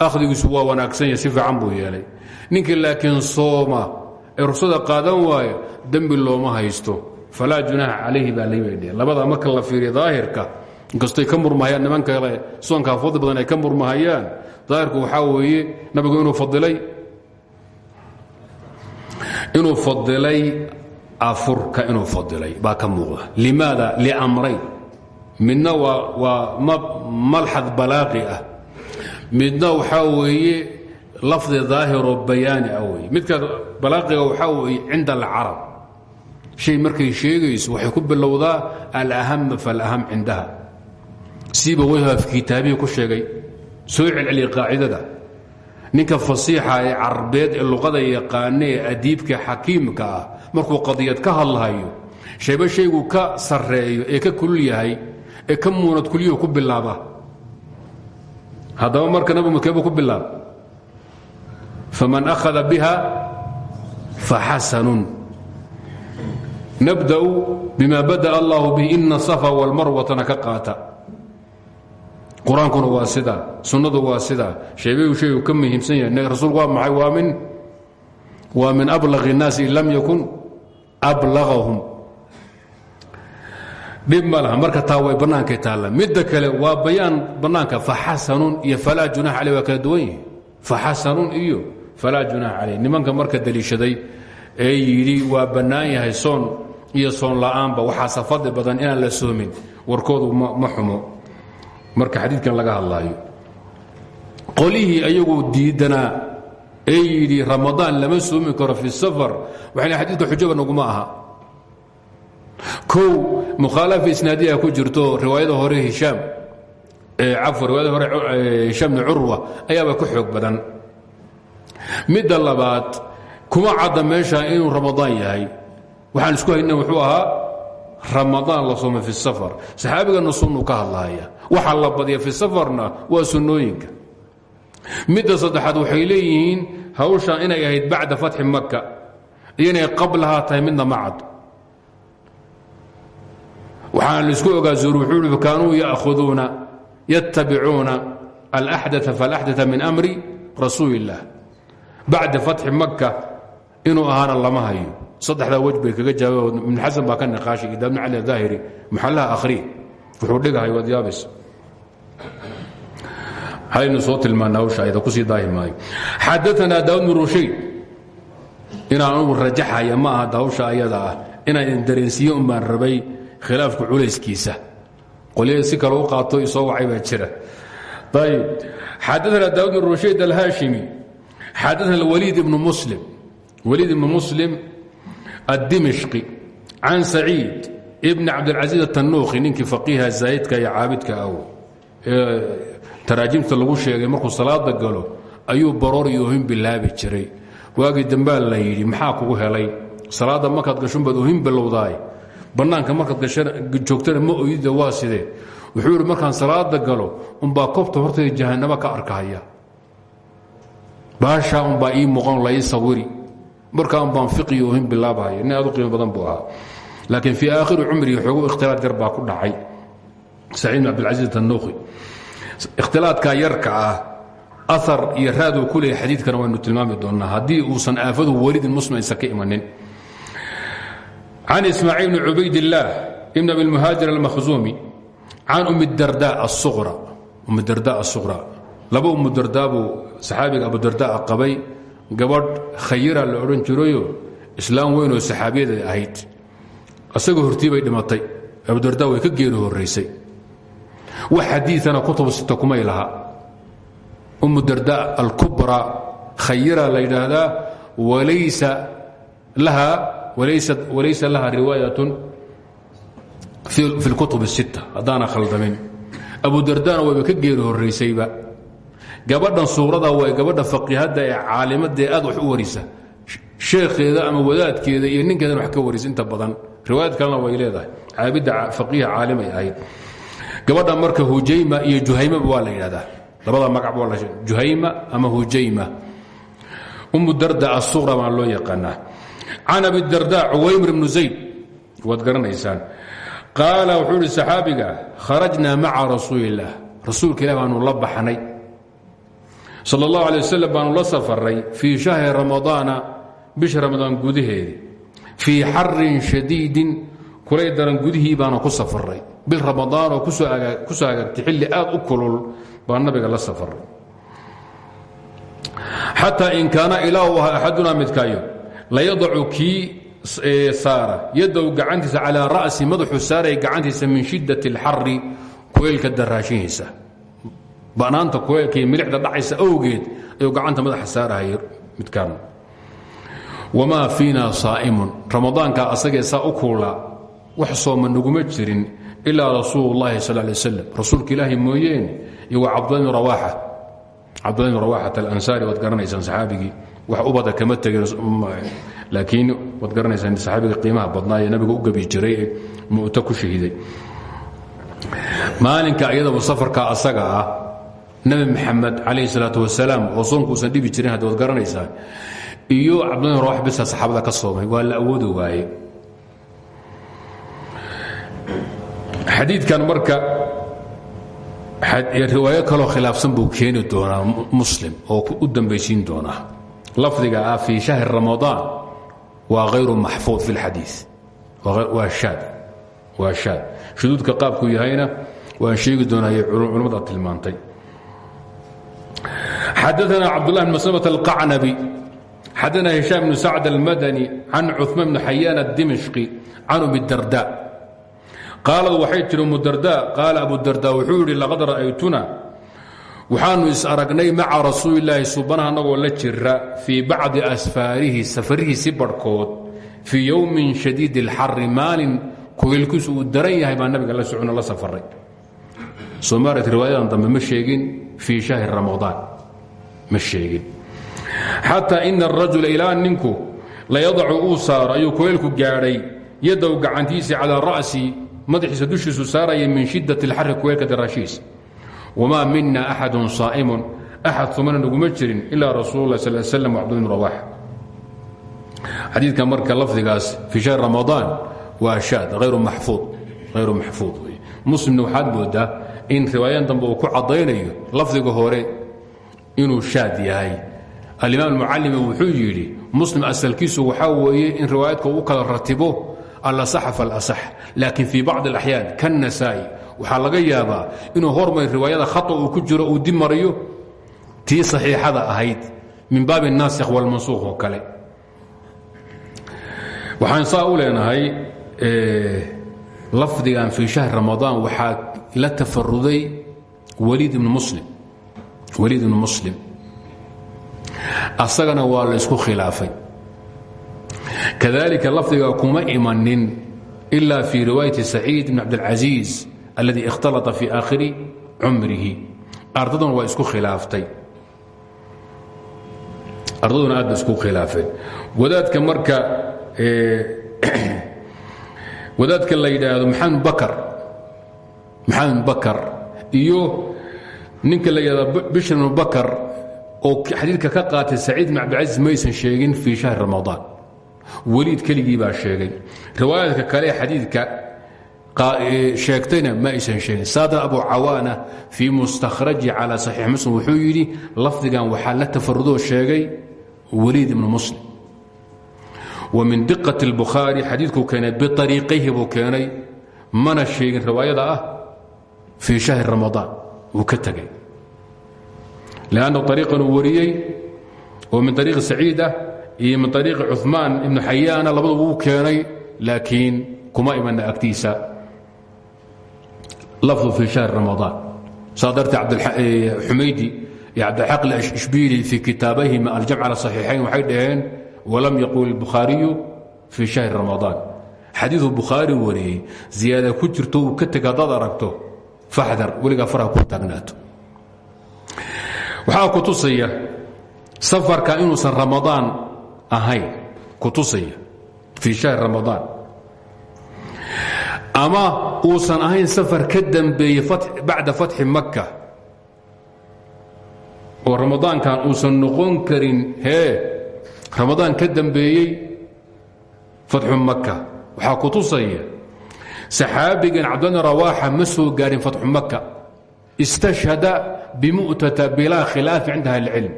Speaker 1: akhdigiisu waa wanaagsan yahay si fiican buu yeelay. Ninkii laakiin sooma ee ruksada qaadan waayo dembi looma haysto. Falaa junaaha calayhi baa laybadhe labada marka la fiiriya daahirka inkastoy ka murmahayaan niman kale soonkaa fadli badan ay ka murmahayaan. Daahirku waxaa weeye nabigu inuu fadilay inuu fadilay afurka inuu fadilay baa ka muuqda midna waa malxad balaaqi ah. Midna waxaa weeye lafdi daahiroo bayaani ah midka balaaqiga waxaa weeye cinda alcarab. Shay markay sheegayso waxay ku bilowdaa alahama falaham cindaha. Siiba weyha fi kitaabihii ku sheegay. Soo celceliya qaacidada. Ninka fasiixa ee carbeed ee luqada yaqaana ee adiibka ah markuu qadiyad ka hadlahayo shayba shaygu ka sarreeyo ee ka kulul ee ka muunad kuliyo ku bilaaba haddaba marka nabi mudkeebu ku bilaaba faman akhada biha faxasanun nabda'u bima bada'a allahu bihi ina safa walmarwatana ka qaata. Qur'aankuna waa sidaa sunnadu waa sidaa. Sheebayu shaygu ka muhiimsan yahay rasuulku waa maxay? Waa min waa min ablaqi الnaasi lam yakun ablaqahum dhib ma laha. Marka taa way bannaankay taalla. Midda kale waa bayaan bannaanka faxasanun iyo falaa junax caley waa kala duwan yihi faxasanun iyo falaa junax caley nimanka marka deliishaday ee yidhi waa bannaan yahay soon iyo soon la'aanba waxaase fadli badan inaan la soomin. Warkoodu ma xumo. Marka xadiidkan laga hadlaayo qolihii ayagu diidanaa ee yidhi ramadaan lama soomi karo fi safar waxay xadiidka xujaba naguma aha kow mukhaalafa isnaadiya ku jirto riwaayada hore hishaam cafwa riwaayada hore hishaam bni curwa ayaaba ka badan. Midda labaad kuma cadda meesha inuu ramadaan yahay. Waxaan isku hayna wuxuu ahaa ramadaan la sooma fi safar. Saxaabigana sunnuu ka hadlaaya. Waxa la badiya fi safarna waa sunnooyinka. Midda saddexaad waxay leeyihiin hawshan inay ahayd bacda fatxi maka iyo inay qablahaa tahay midna ma cad waxaan la isku ogaa zuur wuxuu i kaanuu ya'khuduuna yattabicuuna alaxdaa faalaxdaa min amri rasuuli illah bacda maka inuu ahaana lama hayo. Saddexdaa kaga jawaab ibn xasan baa ka niqaashay ida bn cali daahiri muxallaha akhri wuxuu dhigahay waad yaabis. Halaynu soo tilmaana hawsha ayda ku sii daahi maayo. Xadaanaa daawud bn rushayd ma aha ayada ah inaan dareensiiye un baan rabay khilaafka culayskiisa. Qolyahi kale u qaato isoo wacay baa jira. Ayb xadaana daawud bin rushayd alhaashimi. Xadaana wliid ibnu muslim. Wliid ibnu muslim addimishqi. Can saciid ibni cabdilcaziiz atanuukhi ninkii faqiiha zaahidka iyo caabidka aw ee lagu sheegay markuu salaada galo ayuu baroor iyo ohin jiray. Waagii dambaa la yidhi maxaa kugu helay? Salaadda markaad gashunbaad ohin bilowdaay bannaanka markaad joogtana ma oyida waa sidee? Wuxuu markaan salaada galo unbaa kobta hortayda jahanamo ka arkahaya. Baashaa unbaa ii muuqan la ii sawiri. Markaan baan fiqiyo ohin bilaabahaya nin aad u qiimo badan buu ahaa. Laakiin fii aakhiri cumrihi xoogu ikhtilaad yar ku dhacay. Saciid bin cabdilcaziiz tanuuqi ikhtilaadkaa yarka ah aar iyo raaduu ku leeyahy xadiidkana waynu tilmaami doonnaa. Uusan aafadu welidin muslim aysan ka imanin can ismaaciil bni cubaydillaah ibn abi lmuhaajir almakhzuumi can umi darda asuqra laba umu dardaa buu saxaabiga abudardaa qabay gabadh khayira la odhan jirayo islaam weynoo saxaabiyada ahayd asagoo hortii bay dhimatay abudarda way ka geeri horaysay wax xadiiana kutub sita kumay laha umu darda alkubra khayira la yidhaahdaa walaysa laha riwaayatun fi اlkutub الsit haddaana khaldamin abudardana wayba ka geeri horaysayba gabadhan suurada way gabadha faqiihadda ee caalimadee aad wax u warisa sheekheeda ama wadaadkeeda iyo ninkeedan wax ka warisa inta badan riwaayad kalena way leedahay caabidda faqiiha caalimay ahayd gabadha marka hujayma iyo juhaymaba waa la yidhahdaa labada magac waa la juhayma ama hujayma umu darda asuqra baa loo yaqaanaa can abi darda cuwaymr bnu zayd. Waad garanaysaan. Qaala wuxuu ihi saxaabiga kharajnaa maca rasuuli illaah rasuulka ilah baanu la baxnay. Sal la safaray fii shahri ramadaana bisha ramadaan gudaheedii fii xarin shadiidin kulay daran gudihii ku safaray bil ramadaan oo ku soo hagaagtay xilli aad u kulul baa nabiga la safaray xataa in kaana ilaa u ahaa axadunaa midkaayo layadacu kii saara yadow gacantiisa calaa ra'si madaxuu saaraya gacantiisa min shidat اlxari kuleylka daraashihiisa banaanta kuleylkaiyo milixda dhacaysa awgeed ayuu gacanta madaxa saarahaya midkaan wamaa fiina saa'imun ramadaanka asagee saa u kuulaa wax sooma naguma jirin ilaa rasuul اllahi sal lay slam rasuulka ilaahi mooyeene iyo wa cabdulahi bn rawaaxat alansaari waad garanaysaan saxaabigii wax ubada kama tegin laakiin waad garanaysaan saxaabiga qiimaha badnaa ee nabiga u gabi jiray ee ku shahiiday maalinka iyadaba safarka asaga ah nabi maxamed calayh salaatu wasalaam oo soonkuusan dhibi jirin haddi waad garanaysaan iyo cabdulahi bn rawax bisa saxaabada ka soomay waa la awoodi waaye. Xadiidkan marka riwaayo kaloo khilaafsan buu keeni doonaa muslim oo u dambaysiin doonaa lafdiga ah fii shahri ramadaan waa hayru maxfuud fi اlxadii waa shaad waa shaad shuduudka qaabku yahayna waan sheegi doonaa culimmada tilmaantay xadaثna cabdالlah bn masلمة الqacnabi xadaثna هiشhام بن sacd الmadني can cuثmaan bn xayaan الdimشqi can umi الdarda qaalad waxay tihi umudarda qaala abudarda wuxuu yidhi laqad ra'aytuna waxaanu is aragnay maca rasuulilaahi subanaha annagoo la jira fii bacdi asfaarihi safarihiisi barhkood fii yowmin shadiid اlxari maalin kugeylkiisu uu daran yahay baa nabiga la socono la safaray. Somaart riwaayadan dambe ma sheegin fii shahri ramadaan. Ma sheegin. Xataa ina arajula ilaa ninku layadacu uu saaro ayuu kugeylku gaadhay yadow gacantiisii calaa ra'si madaxiisa dushiisu saaraya min shidat اlxari kuweelka daraashiisa wamaa mina axadu saa'imun axad sumana naguma jirin ilaa rasuul sal slam bn rawax xadiidka marka lafdigaas fii shahri ramadaan waa shaad hayru maxfuud wey muslimna waxaad moodaa in riwaayan dambe uu ku caddaynayo lafdiga hore inuu shaad yahay alimaam almucalimi wuxuu yidhi muslim asalkiisu waxaa weeye in riwaayadka uu kala ratibo alasax falasax laakiin fii bacdi alaxyaan kannasaai waxaa laga yaabaa inuu hormar riwaayada khata uu ku jiro uu dib mariyo tii saxiixada ahayd min baabi الnaasikh wاlmansuukh oo kale waxaan saa u leenahay lafdigan fii shahri ramadaan waxaa la tafaruday waliid ibnu muslim waliid ibnu muslim asagana waa la isku khilaafay kadalika lafdiga kuma imanin ila fii riwaayati saciid bn cabdاlcaziiz alladii ikhtalata fii aakhiri cumrihi. Ardaduna waa isku khilaaftay. Ardaduna aad ba isku khilaafeen wadaadka marka wadaadka la yidhaahdo maxamed bakar maxamed bakar iyo ninka la yidhahdo bishr bnu bakar oo xadiidka ka qaatay saciid bn cabdilcaziiz maysan sheegin fii shahri ramadaan weliid keligii baa sheegay. Riwaayaadka kale xadiidka sheegtayna ma aysan sheegin. Saada abu cawaana fii mustakhraji calaa saxiix muslim wuxuu yidhi lafdigan waxaa la tafarudoo sheegay weliid ibnu muslim. Wa min diqat اlbukhaari xadiidkuu keenay biariiqayhi buu keenay mana sheegin riwaayada ah fii shahri ramadaan wuu ka tegay lanna ariiqan uu min ariiqi saciid ah, iyo min ariiqi cumaan ibnu xayaana labadu keenay laakiin kuma imana agtiisa lafdu fi shahri ramadaan saa dartee xumaydi eh, iyo cabdilxaq ashbiili fii kitaabayhima aljamc ala saxiixayn waxay dhaheen walam yaquul ilbukhaariyu fii shahri ramadaan xadiidu bukhaari wariyey ziyaada ku jirto uu ka teg haddaad aragto faxdar weligaa farha ku taagnaato waxaa kutusaya safarka inuusan ramadaan ahayn kutusaya fii shahri ramadaan ama uusan ahayn safar ka dambeeye bacda fatxi makka. Oo ramadaankan uusan noqon karin hee ramadaan ka dambeeyey fatxu maka waxaa ku tusaya saxaabigan cabdulni rawaaxa ma soo gaarin fatxu maka istashhada bimu'tata bilaa khilaafi cinda ahli اlcilm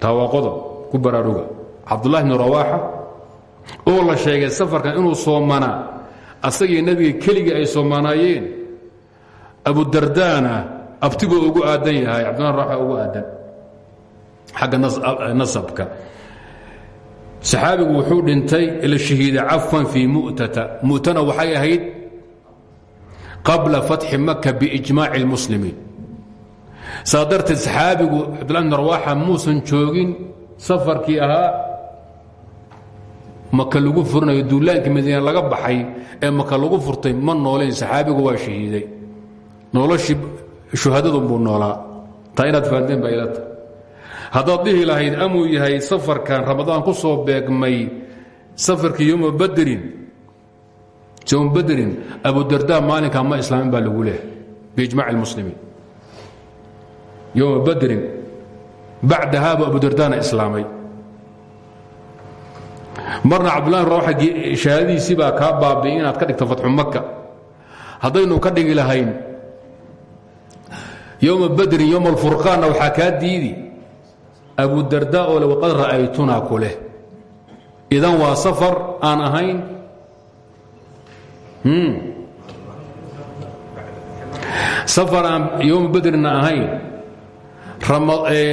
Speaker 1: taa waa qodob ku baraaruga. Cabdullahi bni rawaaxa oo la sheegay safarkan inuu soomanaa asagii nebiga keligii ay soomanaayeen abudardana abtigoo ugu aadan yahay cabdullah rawaxa ugu aadan. Xagga nasabka. Saxaabigu wuxuu dhintay la shahiiday cafwan fii mu'tata. Mu'tana waxay ahayd qabla fatxi maka biijmaaci اlmuslimiin saa darteed saxaabigu cabdullah bn arwaaxa muusan joogin safarkii ahaa maka lagu furinayo duulaankii madiina laga baxay ee maka lagu furtay ma noolayn saxaabigu waa shahiiday noloshii shuhadadun buu noolaa. Taa inaad fahanteen baa ilata haddaad yahay safarkan ramadaan ku soo beegmay safarkii yoma badrin yoma badrin abudarda maalinkaa ma islaamin baa lagu leehay biijmac اlmuslimiin yoma badrin bacdahaaba abudardana islaamay marna cabdullahi rawaxa shahaadadiisii baa kaa baabi'y inaad ka dhigto fatxu maka haddaynu ka dhigi lahayn yowma badrin yowma alfurqaanna waxaa kaa diidi. Abudarda oo le waqad ra'aytunaa ku leh. Idan waa safar aan ahayn. Safar aan yowma badrinna ahayn.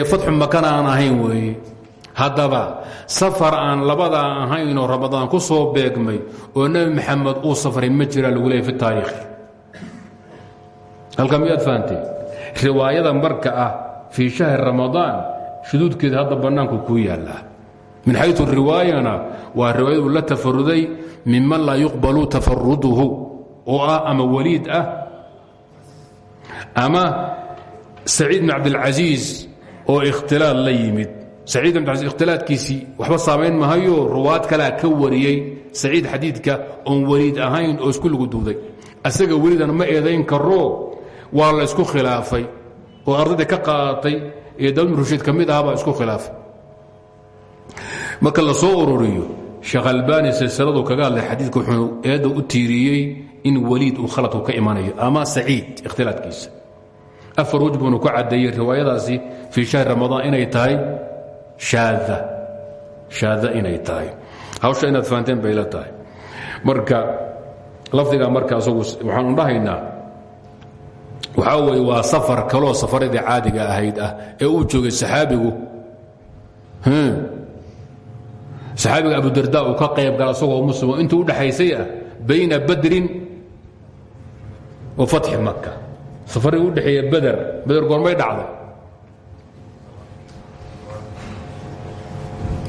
Speaker 1: Fatxu makana aan ahayn haddaba safar aan labadaa ahaynoo ramadaan ku soo beegmay oo nebi maxamed uu safray ma jiraa lagu leeyay fi taariikh. Halka miyaad fahanteen riwaayada marka ah fii shahri ramadaan shuduudkeeda hadda bannaanku kuu yaallaa min xayu riwaayana waa riwaayadu la tafaruday miman laa yuqbalu tafaruduhu oo ah ama waliid ah ama saciid bn cabdilcasiis oo ikhtilaad la yimid saciid ikhtilaadkiisii waxba saamayn mahayo ruwaad kalea ka wariyey saciid xadiidka oon weliid ahayn oo isku lagu duuday. Asaga welidan ma eedayn karo waa la isku khilaafay oo ardayda ka qaadatay ee dawlad rushiid ka mid ahbaa isku khilaafay. Marka la soo ururiyo sheekh albani silsiladu kaga hadlay xadiidka wuxuu eedda u tiiriyey in weliid uu khaladku ka imanayo ama saciid ikhtilaadkiisa. Afar wej buunu ku caddeeyey riwaayadaasi fii shahri ramadaan tahay shaada shaada inay tahay. Hawsha inaad fahanteen bay la tahay. Marka lafdigaa marka asagu waxaanu dhahaynaa waxaa weeye waa safar kaloo safaradii caadiga ahayd ah ee uu joogay saxaabigu. Saxaabiga abudarda uu ka qayb gala asagoo muslimo intuu udhaxaysay ah bayna badrin wa fatxi maka safarii u dhexeeya beder beder goormay dhacday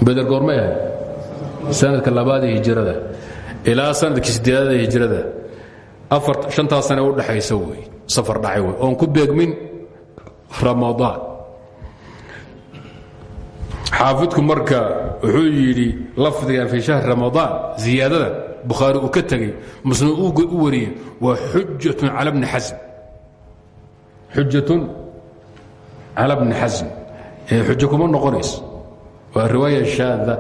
Speaker 1: beder goormay ahayd sanadka labaad ee hijrada. Ilaa sannadkii sideedaad ee hijrada. Afar shantaas sane u dhexaysa wey. Safar dhacay wey. Oon ku beegmin ramadaan xaafidku marka wuxuu yidhi lafdigan fii shahri ramadaan ziyaadada bukhaari uu ka tegey muslim u wariyey waa xujatun cala bni xasm xujatun cala bni xasm xujo kuma waa riwaaya shaada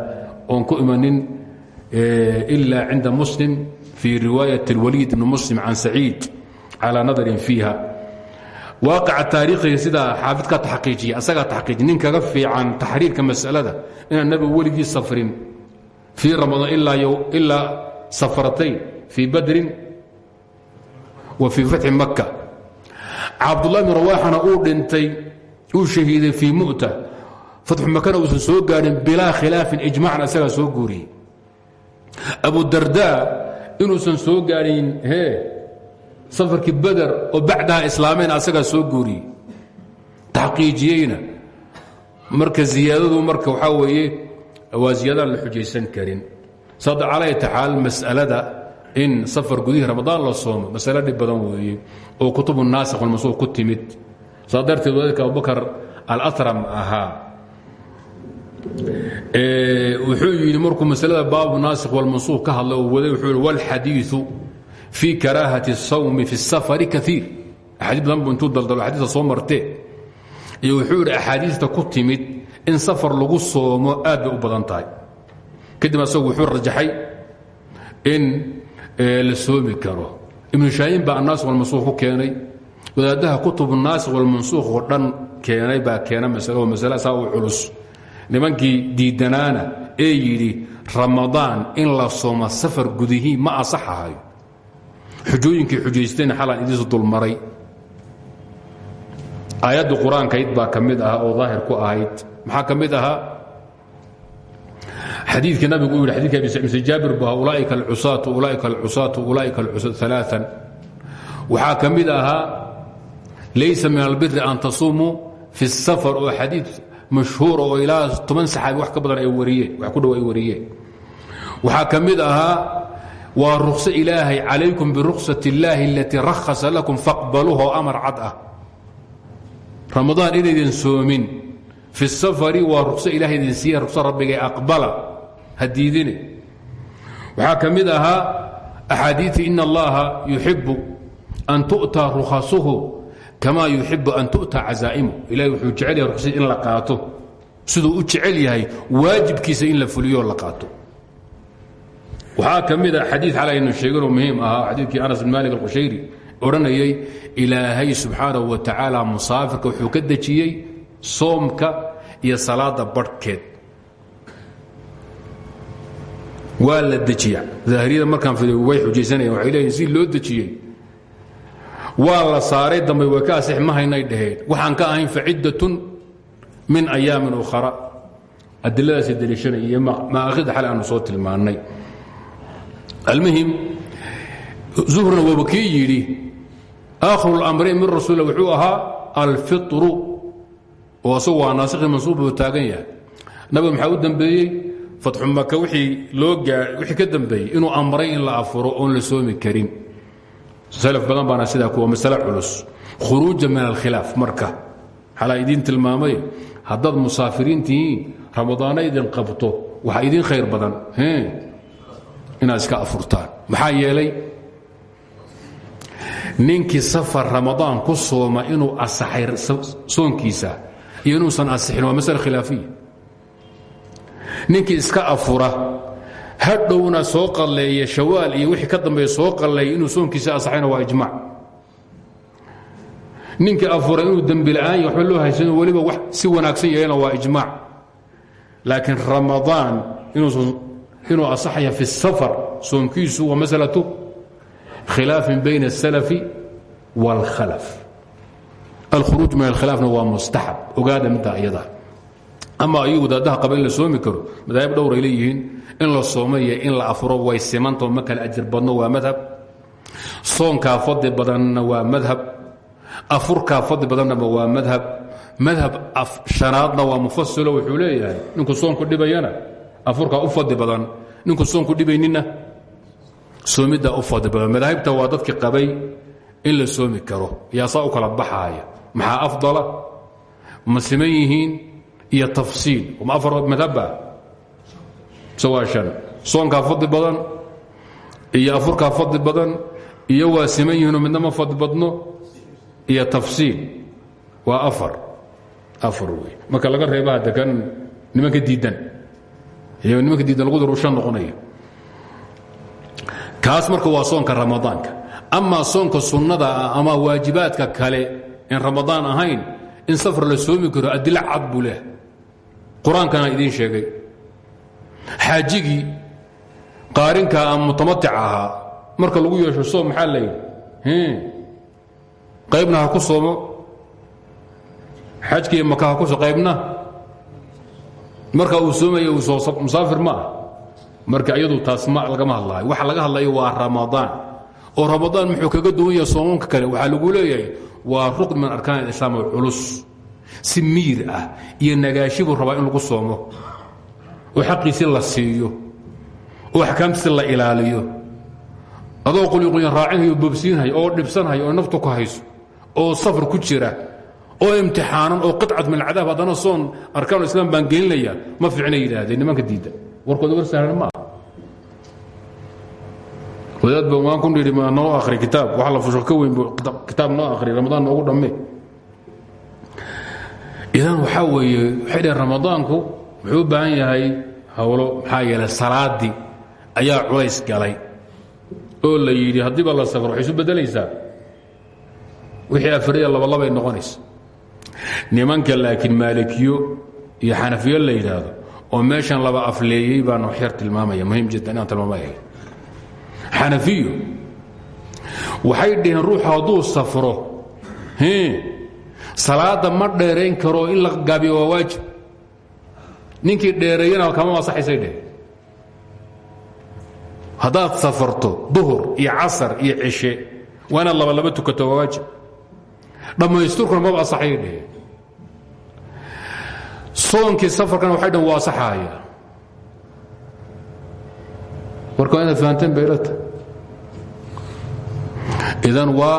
Speaker 1: oon ku imanin ila cinda muslim fii riwaayat اlwaliid bni muslim can saciid calى nadarin fiiha. Waaqica taariikhiga sidaa xaafid ka taxqiijiya asagaa taxqiijiya nin kaga fiican taxriirka masalada inaan nabigu weligii safrin fii ramadaan ilaa safaratayn fii badrin wa fii fatxi maka cabdullah bn rawaxana uu dhintay uu shahiiday fii mu'ta fatxu makana uusan soo gaadhin bilaa khilaafin ijmacan asagaa soo guuriyey. Abudarda inuusan soo gaadhin hee safarkii beder oo bacdaha islaameen asagaa soo guuriyey. Taxqiijiyeyna. Marka ziyaadadu marka waxaa weeye waa ziyaadaan la xujaysan karin. Sada calay taxaal mas'alada in safar gudihii ramadaan la soomo masale dhib badan weeye oo kutubu naasikh walmansuuq ku timid. Saa darteed wadaadka abubakar alatram ahaa wuxuu yidhi markuu masalada baabu naasikh walmansuuq ka hadlay oo waday wuxuu yidhi walxadiiu fii karaahati الsawmi fi الsafari kaiir axaadii badan bu intuu daldalo xadiista soo martee iyo wuxuu yidhi axaadiista ku timid in safar lagu soomo aad bay u badan tahay kadib asagu wuxuu rajaxay in la soomi karo ibnu shaahin baa annaasik walmansuuq ku keenay wadaadaha kutub naasik walmansuuq oo dhan keenay baa keena masalo masala saa u culus nimankii diidanaana ee yidhi ramadaan in la sooma safar gudihii ma asaxahayo. Xujooyinkii xujaystayna xalaan idiisu dulmaray. Aayaddu qur'aankayd baa ka oo daahir ku ahayd. Maxaa ka mid ahaa? Xadiikii nabigu uu yidhi xadika abise jaabir bu ahaa ulaaika alcusaatu ulaaika alcusaatu ulaaika alaaaan waxaa ka mid ahaa laysa min albiri an tasuumuu fi الsafar oo xadii mashhuura oo ilaa toban saxaabi wax ka badan ay wariyeen wax ku dhow ay wariyeen. Waxaa ka mid ahaa waa rukso ilaahay calaykum biruksat illaahi alatii rakhasa lakum faqbaluuhoo amar cad ah. Ramadaan soomin fi safari waa rukso ilahay idin siiya rukso rabbigae aqbala ha diidine. Waxaa ka mid ahaa allaha yuxibu an tu'taa rukhasuhu kama yuxibu an tu'taa casaa'imu ilahay wuxuu jecel yahay ruksad in la qaato. Siduu u jecel yahay waajibkiisa in la fuliyo la qaato. Waxaa ka mid a xadii xalaynu sheeganoo muhiim ahaa xadiidkii anas bin malik alqushayri odhanayay ilaahay subxaanahu wa tacaala musaafirka wuxuu ka dejiyey soomka iyo salaada barhkeed. Waa la dejiya daahiriyada markaan way xujaysanayan waxay leeyihiin si loo dejiyey waa la saaray dambe way ka asix ma haynay dhaheen waxaan ka ahayn faciddatun min ayaamin ukhara adiladaasay deliishanay iyo maaakhida xale aanu soo tilmaannay. Almuhim zuhrna waaba kii yidhi aakhiru اlamrayn min rasuul wuxuu ahaa alfiطru oo asagu waa naasikhi mansuub buu taagan yahay. Nabiga maxaa u dembeeyey fatxu maka wixii loo gaa wixii ka dembeeyey inuu amray in la afuro oon la soomi karin salaf badan baana sidaa kuwa masale culus. Khuruuja min alkhilaaf marka. Xalaa idiin tilmaamay haddaad musaafiriin tihiin ramadaana idin qabto waxaa idiin khayr badan inaad iska afurtaan. Maxaa yeelay? Ninkii safar ramadaan ku sooma inuu asaxay soonkiisa iyo inuusan asixin waa masale khilaafiya. Ninkii iska afura hadhowna soo qalleeya shawaal iyo wixii ka dambeeya soo qalleeya inuu soonkiisa asaxayna waa ijmaac ninkii afura inuu dembi la'aan waxba loo haysan weliba wax si wanaagsan yeelana waa ijmaac laakiin ramadaan inuu asaxaya fi الsafar soonkiisu waa masalatu khilaafin bayna الsalafi wاlkhalaf alkhuruuj min alkhilaafna waa mustaxab ogaada middaa iyada ama ayuu wadaadaha qaba la soomi karo. Madaahib dhowray leeyihiin. In la soomo iyo in la afuro way simantao ma ajir badno waa madhab. Soonkaa fadli badanna waa madhab. Afurkaa fadli badannaba waa madhab. Madhab shanaadna waa mufasilo wuxuu leeyahay. Ninku soonku dhibayana afurkaa u fadli badan. Ninku soonku dhibayninna soomiddaa u fadli badan. Madaahibta waa dadkii qabay in la soomi karo. Yaasaa u kala baxaaya. Maxaa afdala? Ma iyo tafsiil. Ma afar madhabba waa shan. Soonkaa badan iyo afurkaa fadli badan iyo waa siman midna ma badno iyo tafsiil. Waa afar. Afar wey. Marka laga reeba hadda nimanka diidan. Nimanka diidan lagu daru shan noqonaya. Kaas marka waa soonka ramadaanka. Amaa soonka sunnada ah ama waajibaadka kale in ramadaan ahayn in safar la soomi karo adilo cad buu qur'aankana idiin sheegay. Xaajigii qaarinka ama mutamatic marka lagu yeesho soom maxaa la yidhi? Qaybna ha ku soomo. Xajkii maka ha kuso qaybna. Marka uu soomaya uu musaafir ma marka iyadu taas ma lagama hadlaayo. Waxa laga hadlayo waa ramadaan. Oo ramadaan muxuu kaga duwan yahay soomanka kale. Waxaa lagu leeyahay waa rukn min arkaan islaam oo culus si miir ah iyo nagaashi buu rabaa in lagu soomo. Oo xaqiisi la siiyo. Oo axkaamtiisi la ilaaliyo. Adoo quliqunya raacinhayo bobsiinhayo oo dhibsanhayo oo naftu ka hayso oo safar ku jira oo imtixaanan oo qicad min alcadaab haddana soon arkaan islaam baan gelinaya ma fiicna yidhaahdeen nimanka diidda warkooda war sahlan ma wadaad ba waan ku nidhi noo akhri kitaab. Wax la fusho ka weyn kitaab noo akhri ramadaan noogu dhamme idan waxaa weeye waxay ramadaanku wuxuu baahan yahay howlo maxaa yeelay salaaddii ayaa culays galay oo la yidhi haddiiba la safro waxay isu beddelaysaa. Wixii afariya labalabay noqonaysa. Nimanka laakiin maalikiyo iyo xanafiyo la yidhaahdo oo meeshan laba afleeyey baan waxyar tilmaamaya muhiim jiddan inaan tilmaamaya xanafiyo waxay dhaheen ruuxu hadduu safro salaadda ma dheerayn karo in la gaabiyo waa waajib. Ninkii dheereeyana kama masaxaysay dheh haddaad safarto duhur iyo casar iyo cishe waa laba laba tukato waa waajib. Dhammaysturkuna maba asaxay dheheen soonkii safarkana waxay dhan waa asaxaaya marka waa inaad idan waa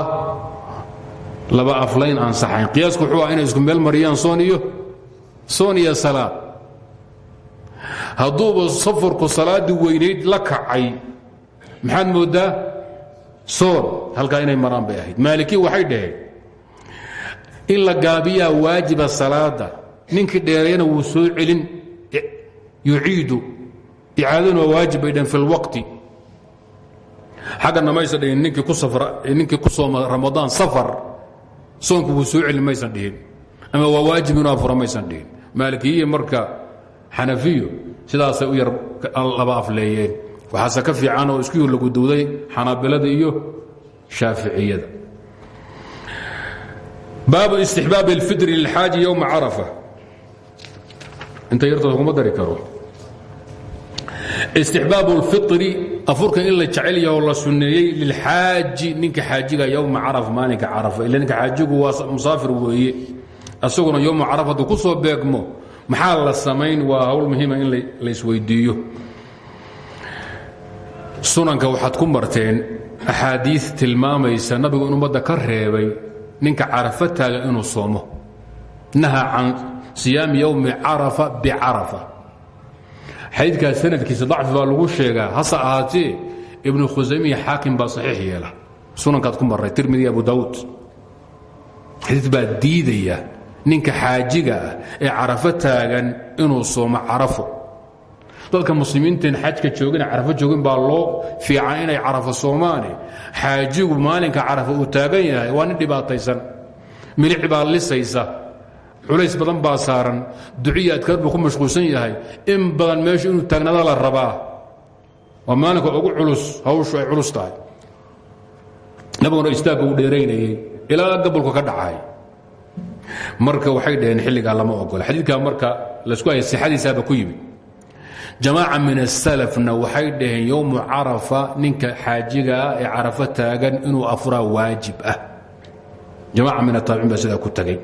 Speaker 1: laba aflayn aan saxayn. Qiyaasku wuxuu ah inay isku meel mariyaan soon iyo salaad. Hadduuba safarku salaaddii weynayd la kacay maxaad mooddaa soon halkaa inay maraan bay ahayd. Maaliki waxay dhaheen in la gaabiyaa waajiba salaada ninkii dheereeyana wuu soo celin yuciidu. Icaadaduna waa waajib bay dhaheen fi lwaqti xaggana maysan dhihin ninkii ku safra ninkii ku sooma ramadaan safar soonku wuu soo celin maysan dhihin. Ama waa waajib inuu afura maysan dhihin. Maalikiyiya marka xanafiyo sidaasay u yar laba afleeyeen. Waxaase ka fiican oo isku lagu duwday xanaabilada iyo shaaficiyada. Baabu istixbaab اlfidri lilxaaji ywma carafa. Inta yartooda kuma dari karo istixbaab اlfiri afurka in la jecel yaho la sunneeyey lilxaaji ninka xaajiga yowma carafa maalinka carafa ila ninka xaajigu waa musaafir weeye asaguna yowma carafa hadduu ku soo beegmo maxaa la samayn waa hawl muhiima in laisweydiiyo sunanka waxaad ku marteen axaadii tilmaamaysa nabigu in ummadda ka reebay ninka carafa taaga inuu soomo naha can siyaami yowmi carafa bicarafa xadiidkaas sanadkiisa dacfi baa lagu sheegaa. Hase ahaatee ibnu khusaymiya xaakim baa saxiix yeela. Sunankaad ku marray tirmidi abu daawuud xadiid baa diidaya ninka xaajiga ah ee carafo taagan inuu soomo carafo. Dadka muslimiinteen xajka joogin carafo joogin baa loo fiican inay carafo soomaane. Xaajigu maalinka carafo uu taagan yahay waa nin dhibaataysan. Milici baa lisaysa culays badan baa saaran. Duciya adkaar buu ku mashquulsan yahay. In badan meeshu inuu taagnada la rabaa. Waa maalinka ugu culus hawshu ay culus tahay. Nabiguna istaagga uu dheeraynayey. Ilaa gabolku ka dhacay. Marka waxay dhaheen xilligaa lama ogola xadiidkaa marka la isku haya sixadiisaaba ku yimid. Jamaaca min asalafna waxay dhaheen yowmu carafa ninka xaajigaa ee carafo taagan inuu afuraa waajib ah. Jamaaca min ataabiciin baa sidaa ku tagay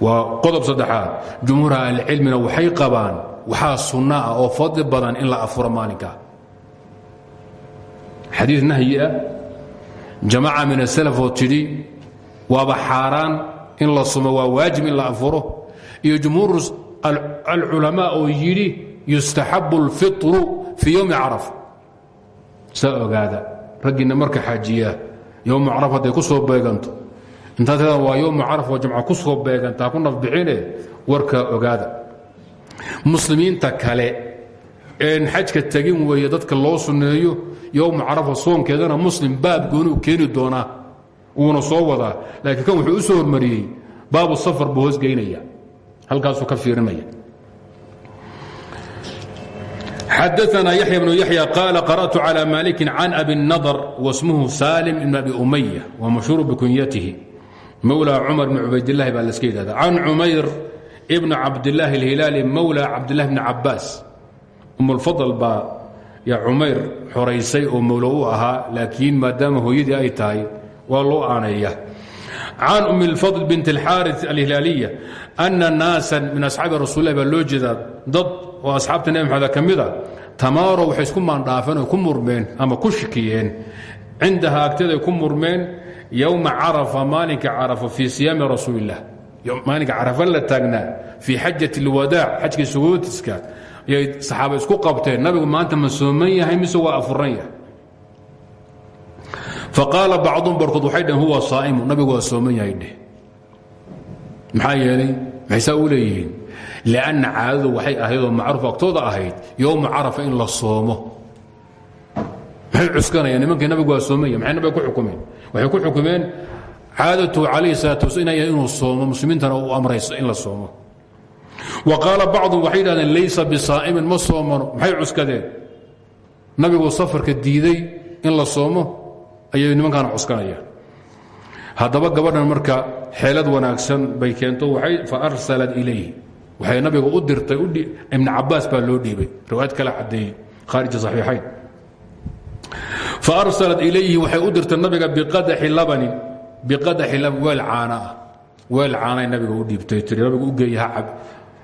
Speaker 1: waa qodob saddexaad. Jumhuur ahlicilmina waxay qabaan waxaa sunno ah oo fadli badan in la afuro maalinkaa xadiid nahyi ah. Jamaaca min asalaf oo tidhi waaba xaaraan in la sumo waa waajib in la afuro. Iyo jumhuur alculamaa oo yidhi yustaxabu اlfiطru fii ywmi caraf. Saa ogaada raggiinna marka xaajiyaa yowmu caraf hadday ku soo beeganto intaad tada waa yowmu caraf oo jamca ku soo beeganta ha ku nafbixine warkaa ogaada muslimiinta kale een xajka tegin weeye dadka loo sunneeyo yowmu carafa soonkeedana muslim baab gooni u keeni doonaa wuuna soo wadaa laakiin kan wuxuu u soo hormariyey baabu safar buu hoosgeynaya halkaasuu ka fiirinaya xadaثna yaحya بن yaحyى qال قرأت على مالك عن أبي النضر واسمه سالم بن أبي أمية ومشهور بكنيته mولى cمر بن عubaydاللahi baa laska yidhahda عن cmayr بن cabdاللahi الهiلاaلي mولى cabdاللahi بن cabاas um الفضل baa ya cumayr xoraysay oo mowlo u ahaa laakiin maadaama hooyadii ay tahay waa loo aaneeya can um الفضل بنت الxاariث الهiلاaلية أنa ناaسا min أصxaabi rasuل lah baa loo jeedaa dad oo asxaabta nebi maxamed ka mida tamaaro waxay isku maandhaafeen oo ku murmeen ama ku shikiyeen cindaha agteeday ku murmeen yowma carafa maalinka carafa fii siyaami rasuulilah maalinka carafa la taagnaa fii xajat اlwadaac xajkii sugootiska ayay saxaaba isku qabteen nabigu maanta ma sooman yahay mise waa afuran yahay? Faqaala bacduhum barkood waxay dhaheen huwa saa'imu nabigu waa sooman yahay dheh. Maxaa yeelay? Maxay saa u leeyihiin? Lanna caadadu waxay ahaydoo macruuf agtooda ahayd yowma carafa in la soomo. Maxay cuskanayaan? Nimankii nabigu waa soomaya maxay nabiga ku xukumeen waxay ku xukumeen caadatu calayhi salaatu wasalaam inay inuu soomo muslimiintana uu amrayso in la soomo. Wa qaala bacduhum waxay laysa bisaa'imin ma maxay cuskadeen? Nabigu safarka diiday in la soomo ayay nimankaana cuskanayaan. Haddaba gabadhan marka xeelad wanaagsan bay keento fa arsalat ilayh waxay nabiga u dirtay ibn cabaas baa loo dhiibay riwaayad kale cadeeyey khaarija saxiixayn faarsalat ilayhi waxay u dirtay nabiga biqadaxi labanin biqadaxi weel caana ah. Weel caanay nabiga u dhiibtay. Tii nabigu u geeya ha cab.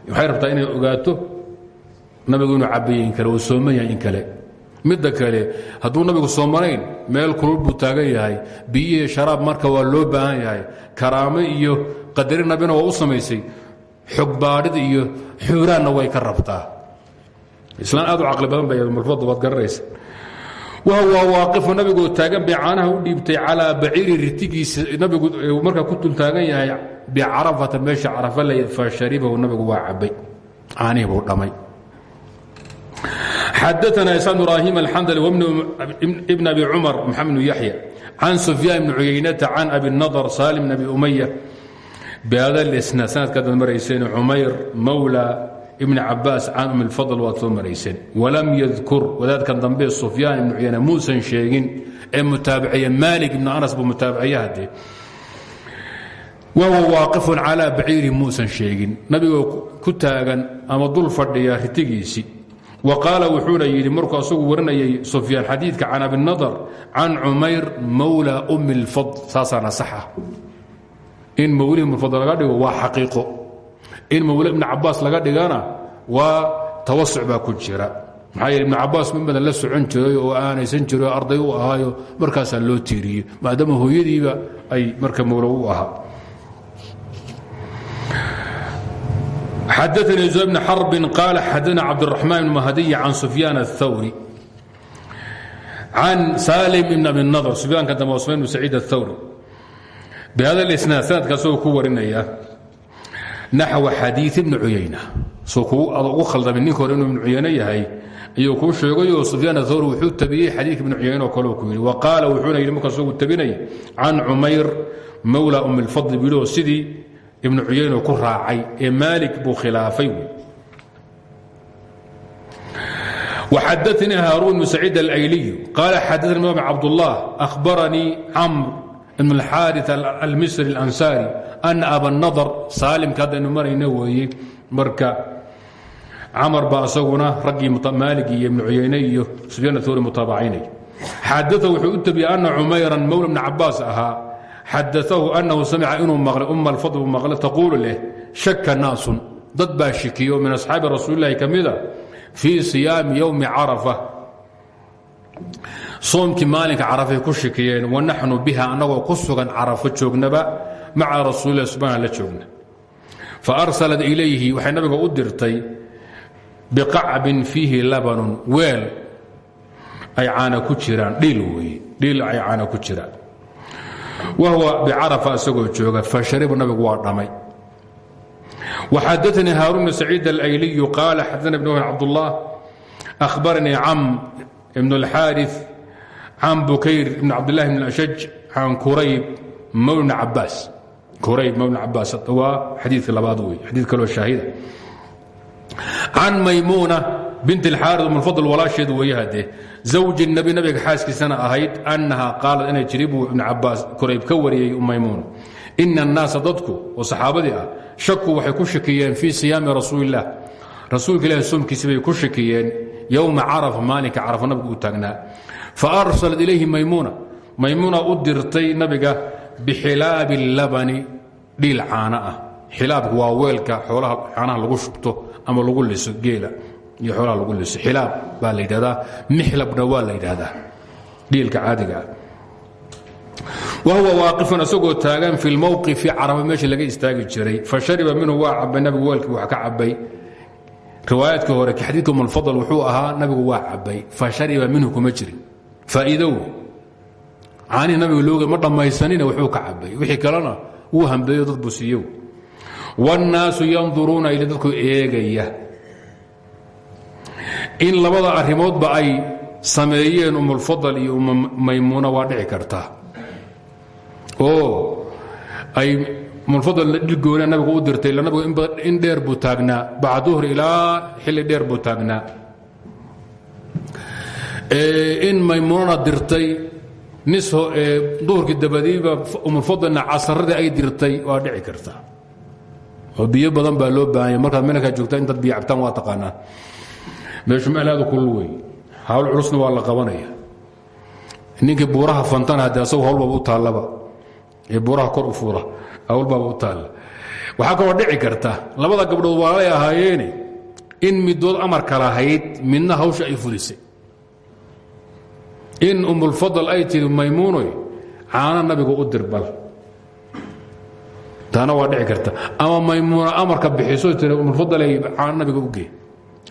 Speaker 1: Waxay rabtaa inay ogaato nabigu inuu cabaye in kale oo sooman yahay in kale. Midda kale hadduu meel kulul buu taagan yahay. Marka waa loo baahan yahay. Karaamo iyo qadari nabina waa u samaysay. Xogbaadhid iyo xuuraanna way ka rabtaa. Islaan aad u caqli badan bay mulfadu waad garanaysa wahuwa waaqifu nabigoo taagan bay caanaha u dhiibtay calaa baciiri ritigiisa nabigu markaa ku dul taagan yahay bicarafata meesha carafa la fasharibahu nabigu waa cabay caanihii buu dhammay xadaana isaan ibrahim alxandli ibn abi cumar maxamed bn yaxya can sufyaan bni cuyaynata can abi nadr salim bn abi umaya bihada lisnaad sanadkaad marayseen cumayr mawla ibn cabaas can um lfadl waad soo marayseen walam yadkur wadaadkan dambe sufyaan ibnu cuyayna muusan sheegin ee mutaabaciye maalik ibn anas buu mutaabaciye haddee wahuwa waaqifun calaa baciiri muusan sheegin. Nabigoo ku taagan ama dul fadhiya ritigiisii wa qaala wuxuuna yidhi markuu asagu warinayay sufyaan xadiidka can abinadar can cumayr mawla umi اlfadl saasaana saxa. In mawlihi umulfadl laga dhigo waa xaqiiqo in mawle ibn cabaas laga dhigana waa tawasuc baa ku jira maxaa yeele ibn cabaas min badan la socon jiray oo aanaysan jiro arday u ahaayo markaasaa loo tiiriyey maadaama hooyadiiba ay marka mawlo u ahaa xadaثnي زهير بن xرب قال xadثna cabدالرحمن بن مهدي عن سفyان الثوري عن سالم بن أبي النضر سفyاanka dambe waa سفyان بن سعيid الثوري بhada الإسناad sanadka asagoo ku warinaya naxwa xadii bni cuyayna soo gu khaldamin ninka hore inuu ibnu cuyayne yahay ayuu kuu sheegayoo sufyaan ahawr wuxuu tabiyey xadiidka ibnu cuyayn oo ku yidhi wa qaala wuxuuna yidhi markaa isagu tabinay can cumayr mawla um lfadli buu yihioo sidii ibnu cuyayno ku raacay ee maalik buu khilaafay waxadaanii haaruun bn saciid alayliy qaala xadaani mama cabdullah ahbaranii camr ibn اlxaari almisri اlansaari anab الnadr saalimka haddaynu marayno weeye marka camar baa isaguna raggii maalig iyo ibnu cuyayne iyo sufyaan athori mutaabacaynaya xadaa wuxuu u tabiyey ana cumayran mowla bni cabaas ahaa xadaahu anahu samica inuu maqlay uma alfadl u maqlay taquulu leh shaka naasun dad baa shikiyo min asxaabi rasuulilahi ka mida fii siyaami ywmi carafa soomkii maalinka carafay ku shikiyeen wanaxnu biha annagoo ku maca rasuulilah subana la joogna faarsalat ilayhi waxay nabiga u dirtay biqacbin fiihi labanun weel ay caana ku jiraan dhiil weye dhiil ay caana ku jiraan wahwa bicarafa isagoo jooga fasharibu nabigu waa dhammay وxadaثnii haaruun بn سacيid الأyliي qaala xadaثna بn cabdالlah أhbaranii cam بn الxاariث can bukayr bn cabdالlahi bn أshaj can kurayb mwl bn cabaas kurayb mwl bn cabaas waa xadiidka labaad wey xadiid kaloo shaahida can maymuuna bint اlxaariث um اlfadl walaasheed weeye hadee zawji الnabi nabiga xaaskiisana ahayd annaha qaalat inay jiri buu ibn cabaas kurayb ka wariyey maymuuna ina الnaasa dadku oo saxaabadii ah shakuu waxay ku shakiyeen fii siyaami rasuuli الlah rasuulka ilahi soomkiisi bay ku shakiyeen yowma carafa maalinka carafa nabigu u taagnaa faarsalat ilayhi maymuuna maymuuna u dirtay nabiga bixilaabi اlabani dhiil caana ah xilaabku waa weelka xoolaha caanaha lagu shubto ama lagu liso geela iyo xoolaha lagu liso xilaab baa la yidhahdaa mixlabna waa la yidhaahdaa dhiilka caadiga ah wahuwa waaqifan isagoo taagan fi lmowqifi carafa meeshii laga istaagi jiray fashariba minhu waa cabay nabigu weelkii wax ka cabay riwaayaadkii hore xadiidka mulfadal wuxuu ahaa nabigu waa cabay fashariba minhu kuma jirin faa'iidow caanihi nabigu looga ma dhammaysanina wuxuu ka cabay wixii kalena wuu hambeeyo dad buu siiyow. Wاnnaasu yanduruuna ila dadku eegaya. In labada arrimoodba ay sameeyeen umulfadal iyo maymuuna waa dhici kartaa oo ay mulfadal dhilgoona nabigu u dirtay ila nabigu in dheer buu taagnaa. Bacd duhri ilaa xilli dheer buu taagnaa. In maymuunana dirtay duhurkii dabadiiba umulfadalna casaradii ay dirtay waa dhici kartaa oo biyo badan baa loo baahanya. Markaad meelkaa joogtaa in dad biyo cabtaan waa taqaanaan meeshu meel aad u kulul wey. Hawl culusna waa la qabanaya. Ninkii buuraha fantana hadde asagu hawlbaba u taallaba. Ee buuraha kor u fuura hawlbaba u taalla. Waxaa kaloo dhici karta. Labada gabdhood waalay ahaayeene in midood amarka lahayd midna hawsha ay fulisay in umulfadal ay tiri maymuunoy caano nabigu u dirbal taana waa dhici karta. Ama maymuuna amarka bixiso tiri umulfadalay caano nabiga u gee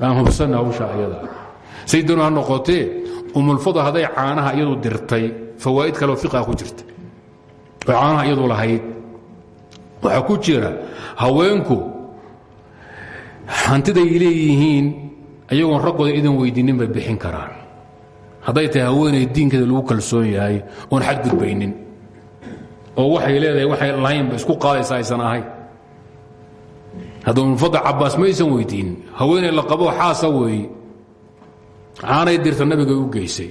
Speaker 1: aan hubsanna hawsha ayada. Saydanu ha noqotee umulfadal hadday caanaha iyadu dirtay fawaa'id kaleo fiqha ku jirta. Caanaha iyadu lahayd. Waxaa ku jira haweenku hantiday leeyihiin ayagoon raggooda idan weydiinnin bay bixin karaan hadday tahay haweenay diinkeeda lagu kalsoon yahay oon xadgudbaynin oo waxay leedahay waxay lahaynba isku qaadaysa aysan ahayn hadda umulfadal cabbaas maysan weydiinin haweenay la qabo xaasa weeye caanay dirta nabigay u geysay.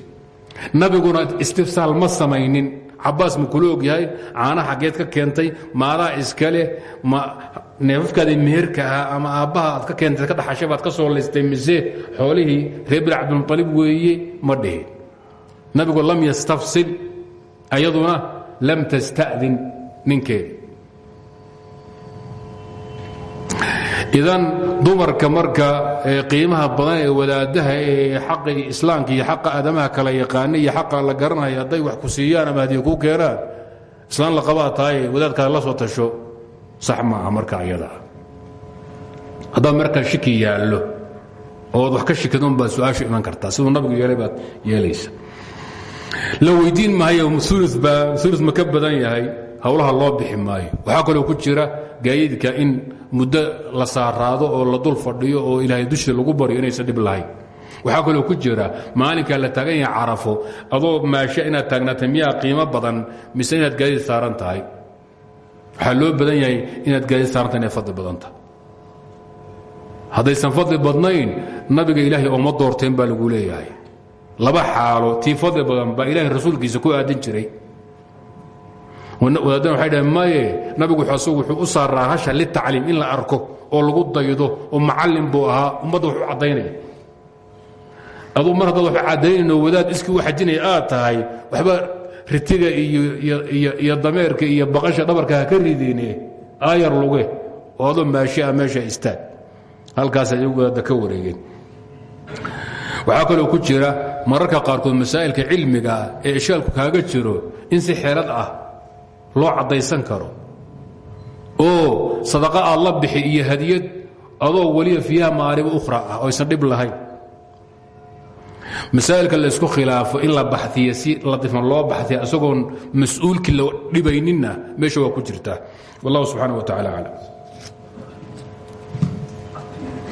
Speaker 1: Nabiguna istifsaal ma samaynin cabbaas ma kula og yahay caana xaggeed ka keentay maadaa iska leh ma neefafkaadii meherka ama aabbaha aad ka keentay ka dhaxashay baad ka soo laystay mise xoolihii reer bin cabdilmualib weeye ma dhihin nabigu lam yastafsil ayaduna lam tasta'din ninkeeda idan dumarka marka qiimaha badan ee wadaadaha ee xaqa islaamka iyo xaqa aadamaha kala yaqaana iyo xaqa la garanaya hadday wax ku siiyaan ama hadiya kuu keenaan islaan la qabaa tahay wadaadkaada la soo tasho sax maaha marka ayada. Haddaa markaa shiki yaallo ood wax ka shikidun baad su'aashu iman kartaa siduu nabigu yeelay baad yeelaysa. La weydiin maayo ulu ma ka badan yahay hawlaha loo bixi maayo. Waxaa kaloo ku jira gaayidka in muddo la saaraado oo la dul fadhiyo oo ilaahay dushii lagu baryo inaysan dhib lahayn waxaa kaloo ku jira maalinkaa la taagan yahay carafo adoo maashe inaad taagnaatay miyaa qiimo badan mise inaad gaadiid saaran tahay. Waxaa loo badan yahay inaad gaadiid saarantahay inay fadli badan tahay. Haddaysan fadli badnayn nabiga ilaahay ooma doorteen baa lagu leeyahay. Laba xaalo tii fadli badan baa ilaahay rasuulkiisa ku aadin jiray wadaadana waxay dhaheen maye nabigu asagu wuxuu u saaraa hasha litacliim in la arko oo lagu daydo oo macallin buu ahaa ummadda wax u caddaynaya. Aduu mar haddaad wadaad iskii u xajinaya waxba ritiga iyo dameerka iyo baqasha dhabarka ha ka ridine aayar luge oo adoo maashia meesha istaag. Halkaasay iyagu wadaadda ka wareegeen. Waxaa kaloo ku jira mararka qaarkood masaa'ilka cilmiga ee ishaalku kaaga jiro in si xeelad ah loo caddaysan karo. Oo sadaqa aad la bixi iyo hadiyad adoo weliya fiiha maaribo ukhra ah oo aysan dhib lahayn. Masaa'ilka laysku khilaafo in la baxiyo si latifan loo baxiya isagoon mas'uulkii la dhibayninna meesha waa ku jirtaa wallahu subxaana wa tacala aclam